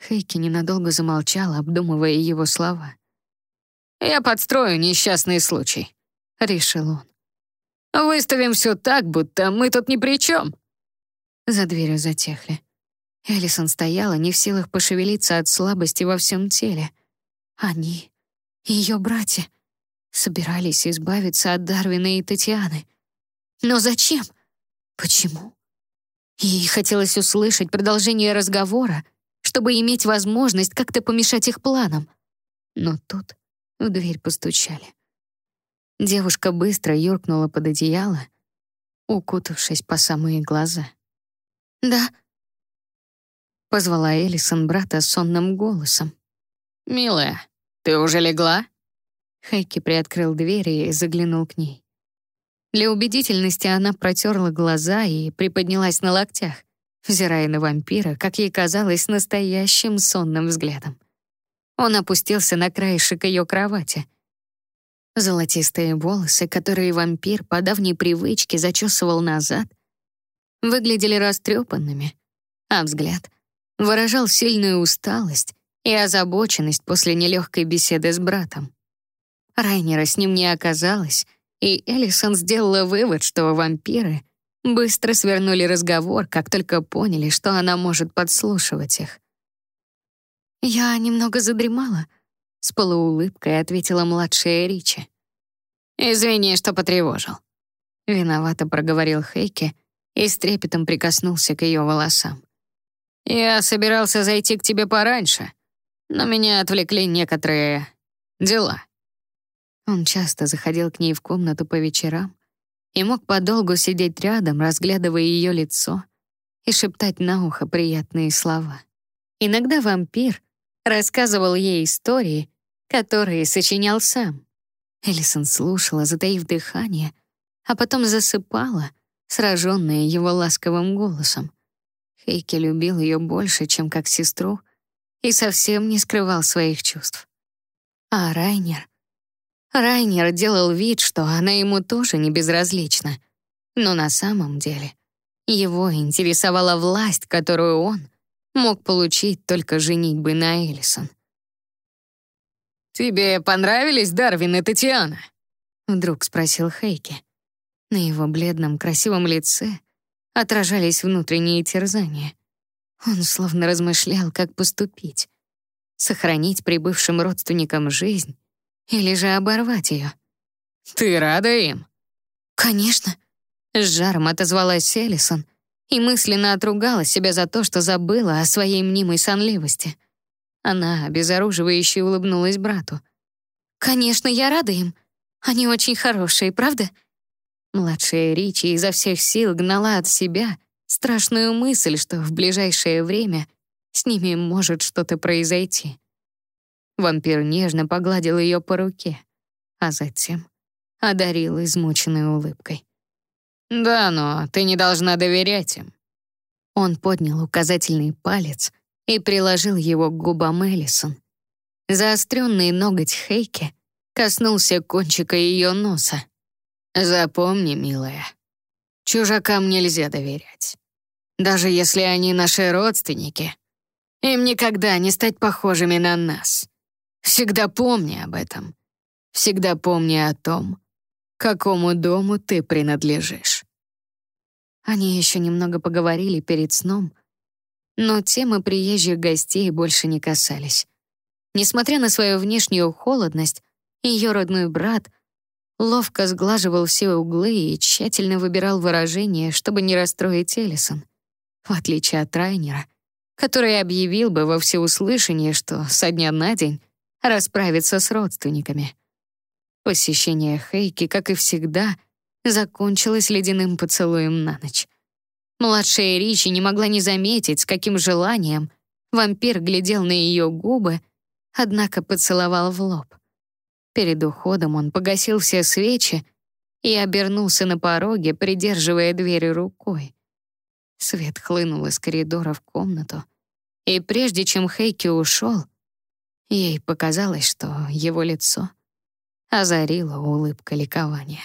Хейки ненадолго замолчал, обдумывая его слова.
«Я подстрою несчастный случай», — решил он. «Выставим все так, будто мы тут ни при чем».
За дверью затихли. Элисон стояла, не в силах пошевелиться от слабости во всем теле. Они, ее братья, собирались избавиться от Дарвина и Татьяны. Но зачем? Почему? Ей хотелось услышать продолжение разговора, чтобы иметь возможность как-то помешать их планам. Но тут в дверь постучали. Девушка быстро юркнула под одеяло, укутавшись по самые глаза. «Да», — позвала Элисон брата сонным голосом.
«Милая, ты уже легла?»
Хэйки приоткрыл дверь и заглянул к ней. Для убедительности она протерла глаза и приподнялась на локтях взирая на вампира, как ей казалось, настоящим сонным взглядом. Он опустился на краешек ее кровати. Золотистые волосы, которые вампир по давней привычке зачесывал назад, выглядели растрепанными, а взгляд выражал сильную усталость и озабоченность после нелегкой беседы с братом. Райнера с ним не оказалось, и Элисон сделала вывод, что вампиры — быстро свернули разговор, как только поняли, что она может подслушивать их. «Я немного задремала», — с полуулыбкой ответила младшая Ричи.
«Извини, что потревожил», —
виновато проговорил Хейке и с трепетом прикоснулся к ее волосам.
«Я собирался зайти к тебе пораньше, но меня отвлекли некоторые дела».
Он часто заходил к ней в комнату по вечерам, и мог подолгу сидеть рядом, разглядывая ее лицо и шептать на ухо приятные слова. Иногда вампир рассказывал ей истории, которые сочинял сам. Элисон слушала, затаив дыхание, а потом засыпала, сраженная его ласковым голосом. Хейки любил ее больше, чем как сестру, и совсем не скрывал своих чувств. А Райнер Райнер делал вид, что она ему тоже не безразлична. Но на самом деле его интересовала власть, которую он мог получить только женитьбы на Элисон.
«Тебе понравились Дарвин и Татьяна?»
Вдруг спросил Хейки. На его бледном, красивом лице отражались внутренние терзания. Он словно размышлял, как поступить. Сохранить прибывшим родственникам жизнь или же оборвать ее?
«Ты рада им?»
«Конечно», — с жаром отозвалась Элисон и мысленно отругала себя за то, что забыла о своей мнимой сонливости. Она обезоруживающе улыбнулась брату. «Конечно, я рада им. Они очень хорошие, правда?» Младшая Ричи изо всех сил гнала от себя страшную мысль, что в ближайшее время с ними может что-то произойти. Вампир нежно погладил ее по руке, а затем одарил измученной улыбкой.
«Да, но ты не должна доверять им».
Он поднял указательный палец и приложил его к губам Эллисон. Заостренный ноготь Хейки коснулся кончика ее носа.
«Запомни, милая, чужакам нельзя доверять. Даже если они наши родственники, им никогда не стать похожими на нас. Всегда помни об этом. Всегда помни о том, какому дому ты принадлежишь».
Они еще немного поговорили перед сном, но темы приезжих гостей больше не касались. Несмотря на свою внешнюю холодность, ее родной брат ловко сглаживал все углы и тщательно выбирал выражения, чтобы не расстроить Эллисон. В отличие от Райнера, который объявил бы во всеуслышание, что со дня на день расправится с родственниками. Посещение Хейки, как и всегда, закончилось ледяным поцелуем на ночь. Младшая Ричи не могла не заметить, с каким желанием вампир глядел на ее губы, однако поцеловал в лоб. Перед уходом он погасил все свечи и обернулся на пороге, придерживая дверь рукой. Свет хлынул из коридора в комнату, и прежде чем Хейки ушел, ей показалось, что его лицо озарила улыбка ликования.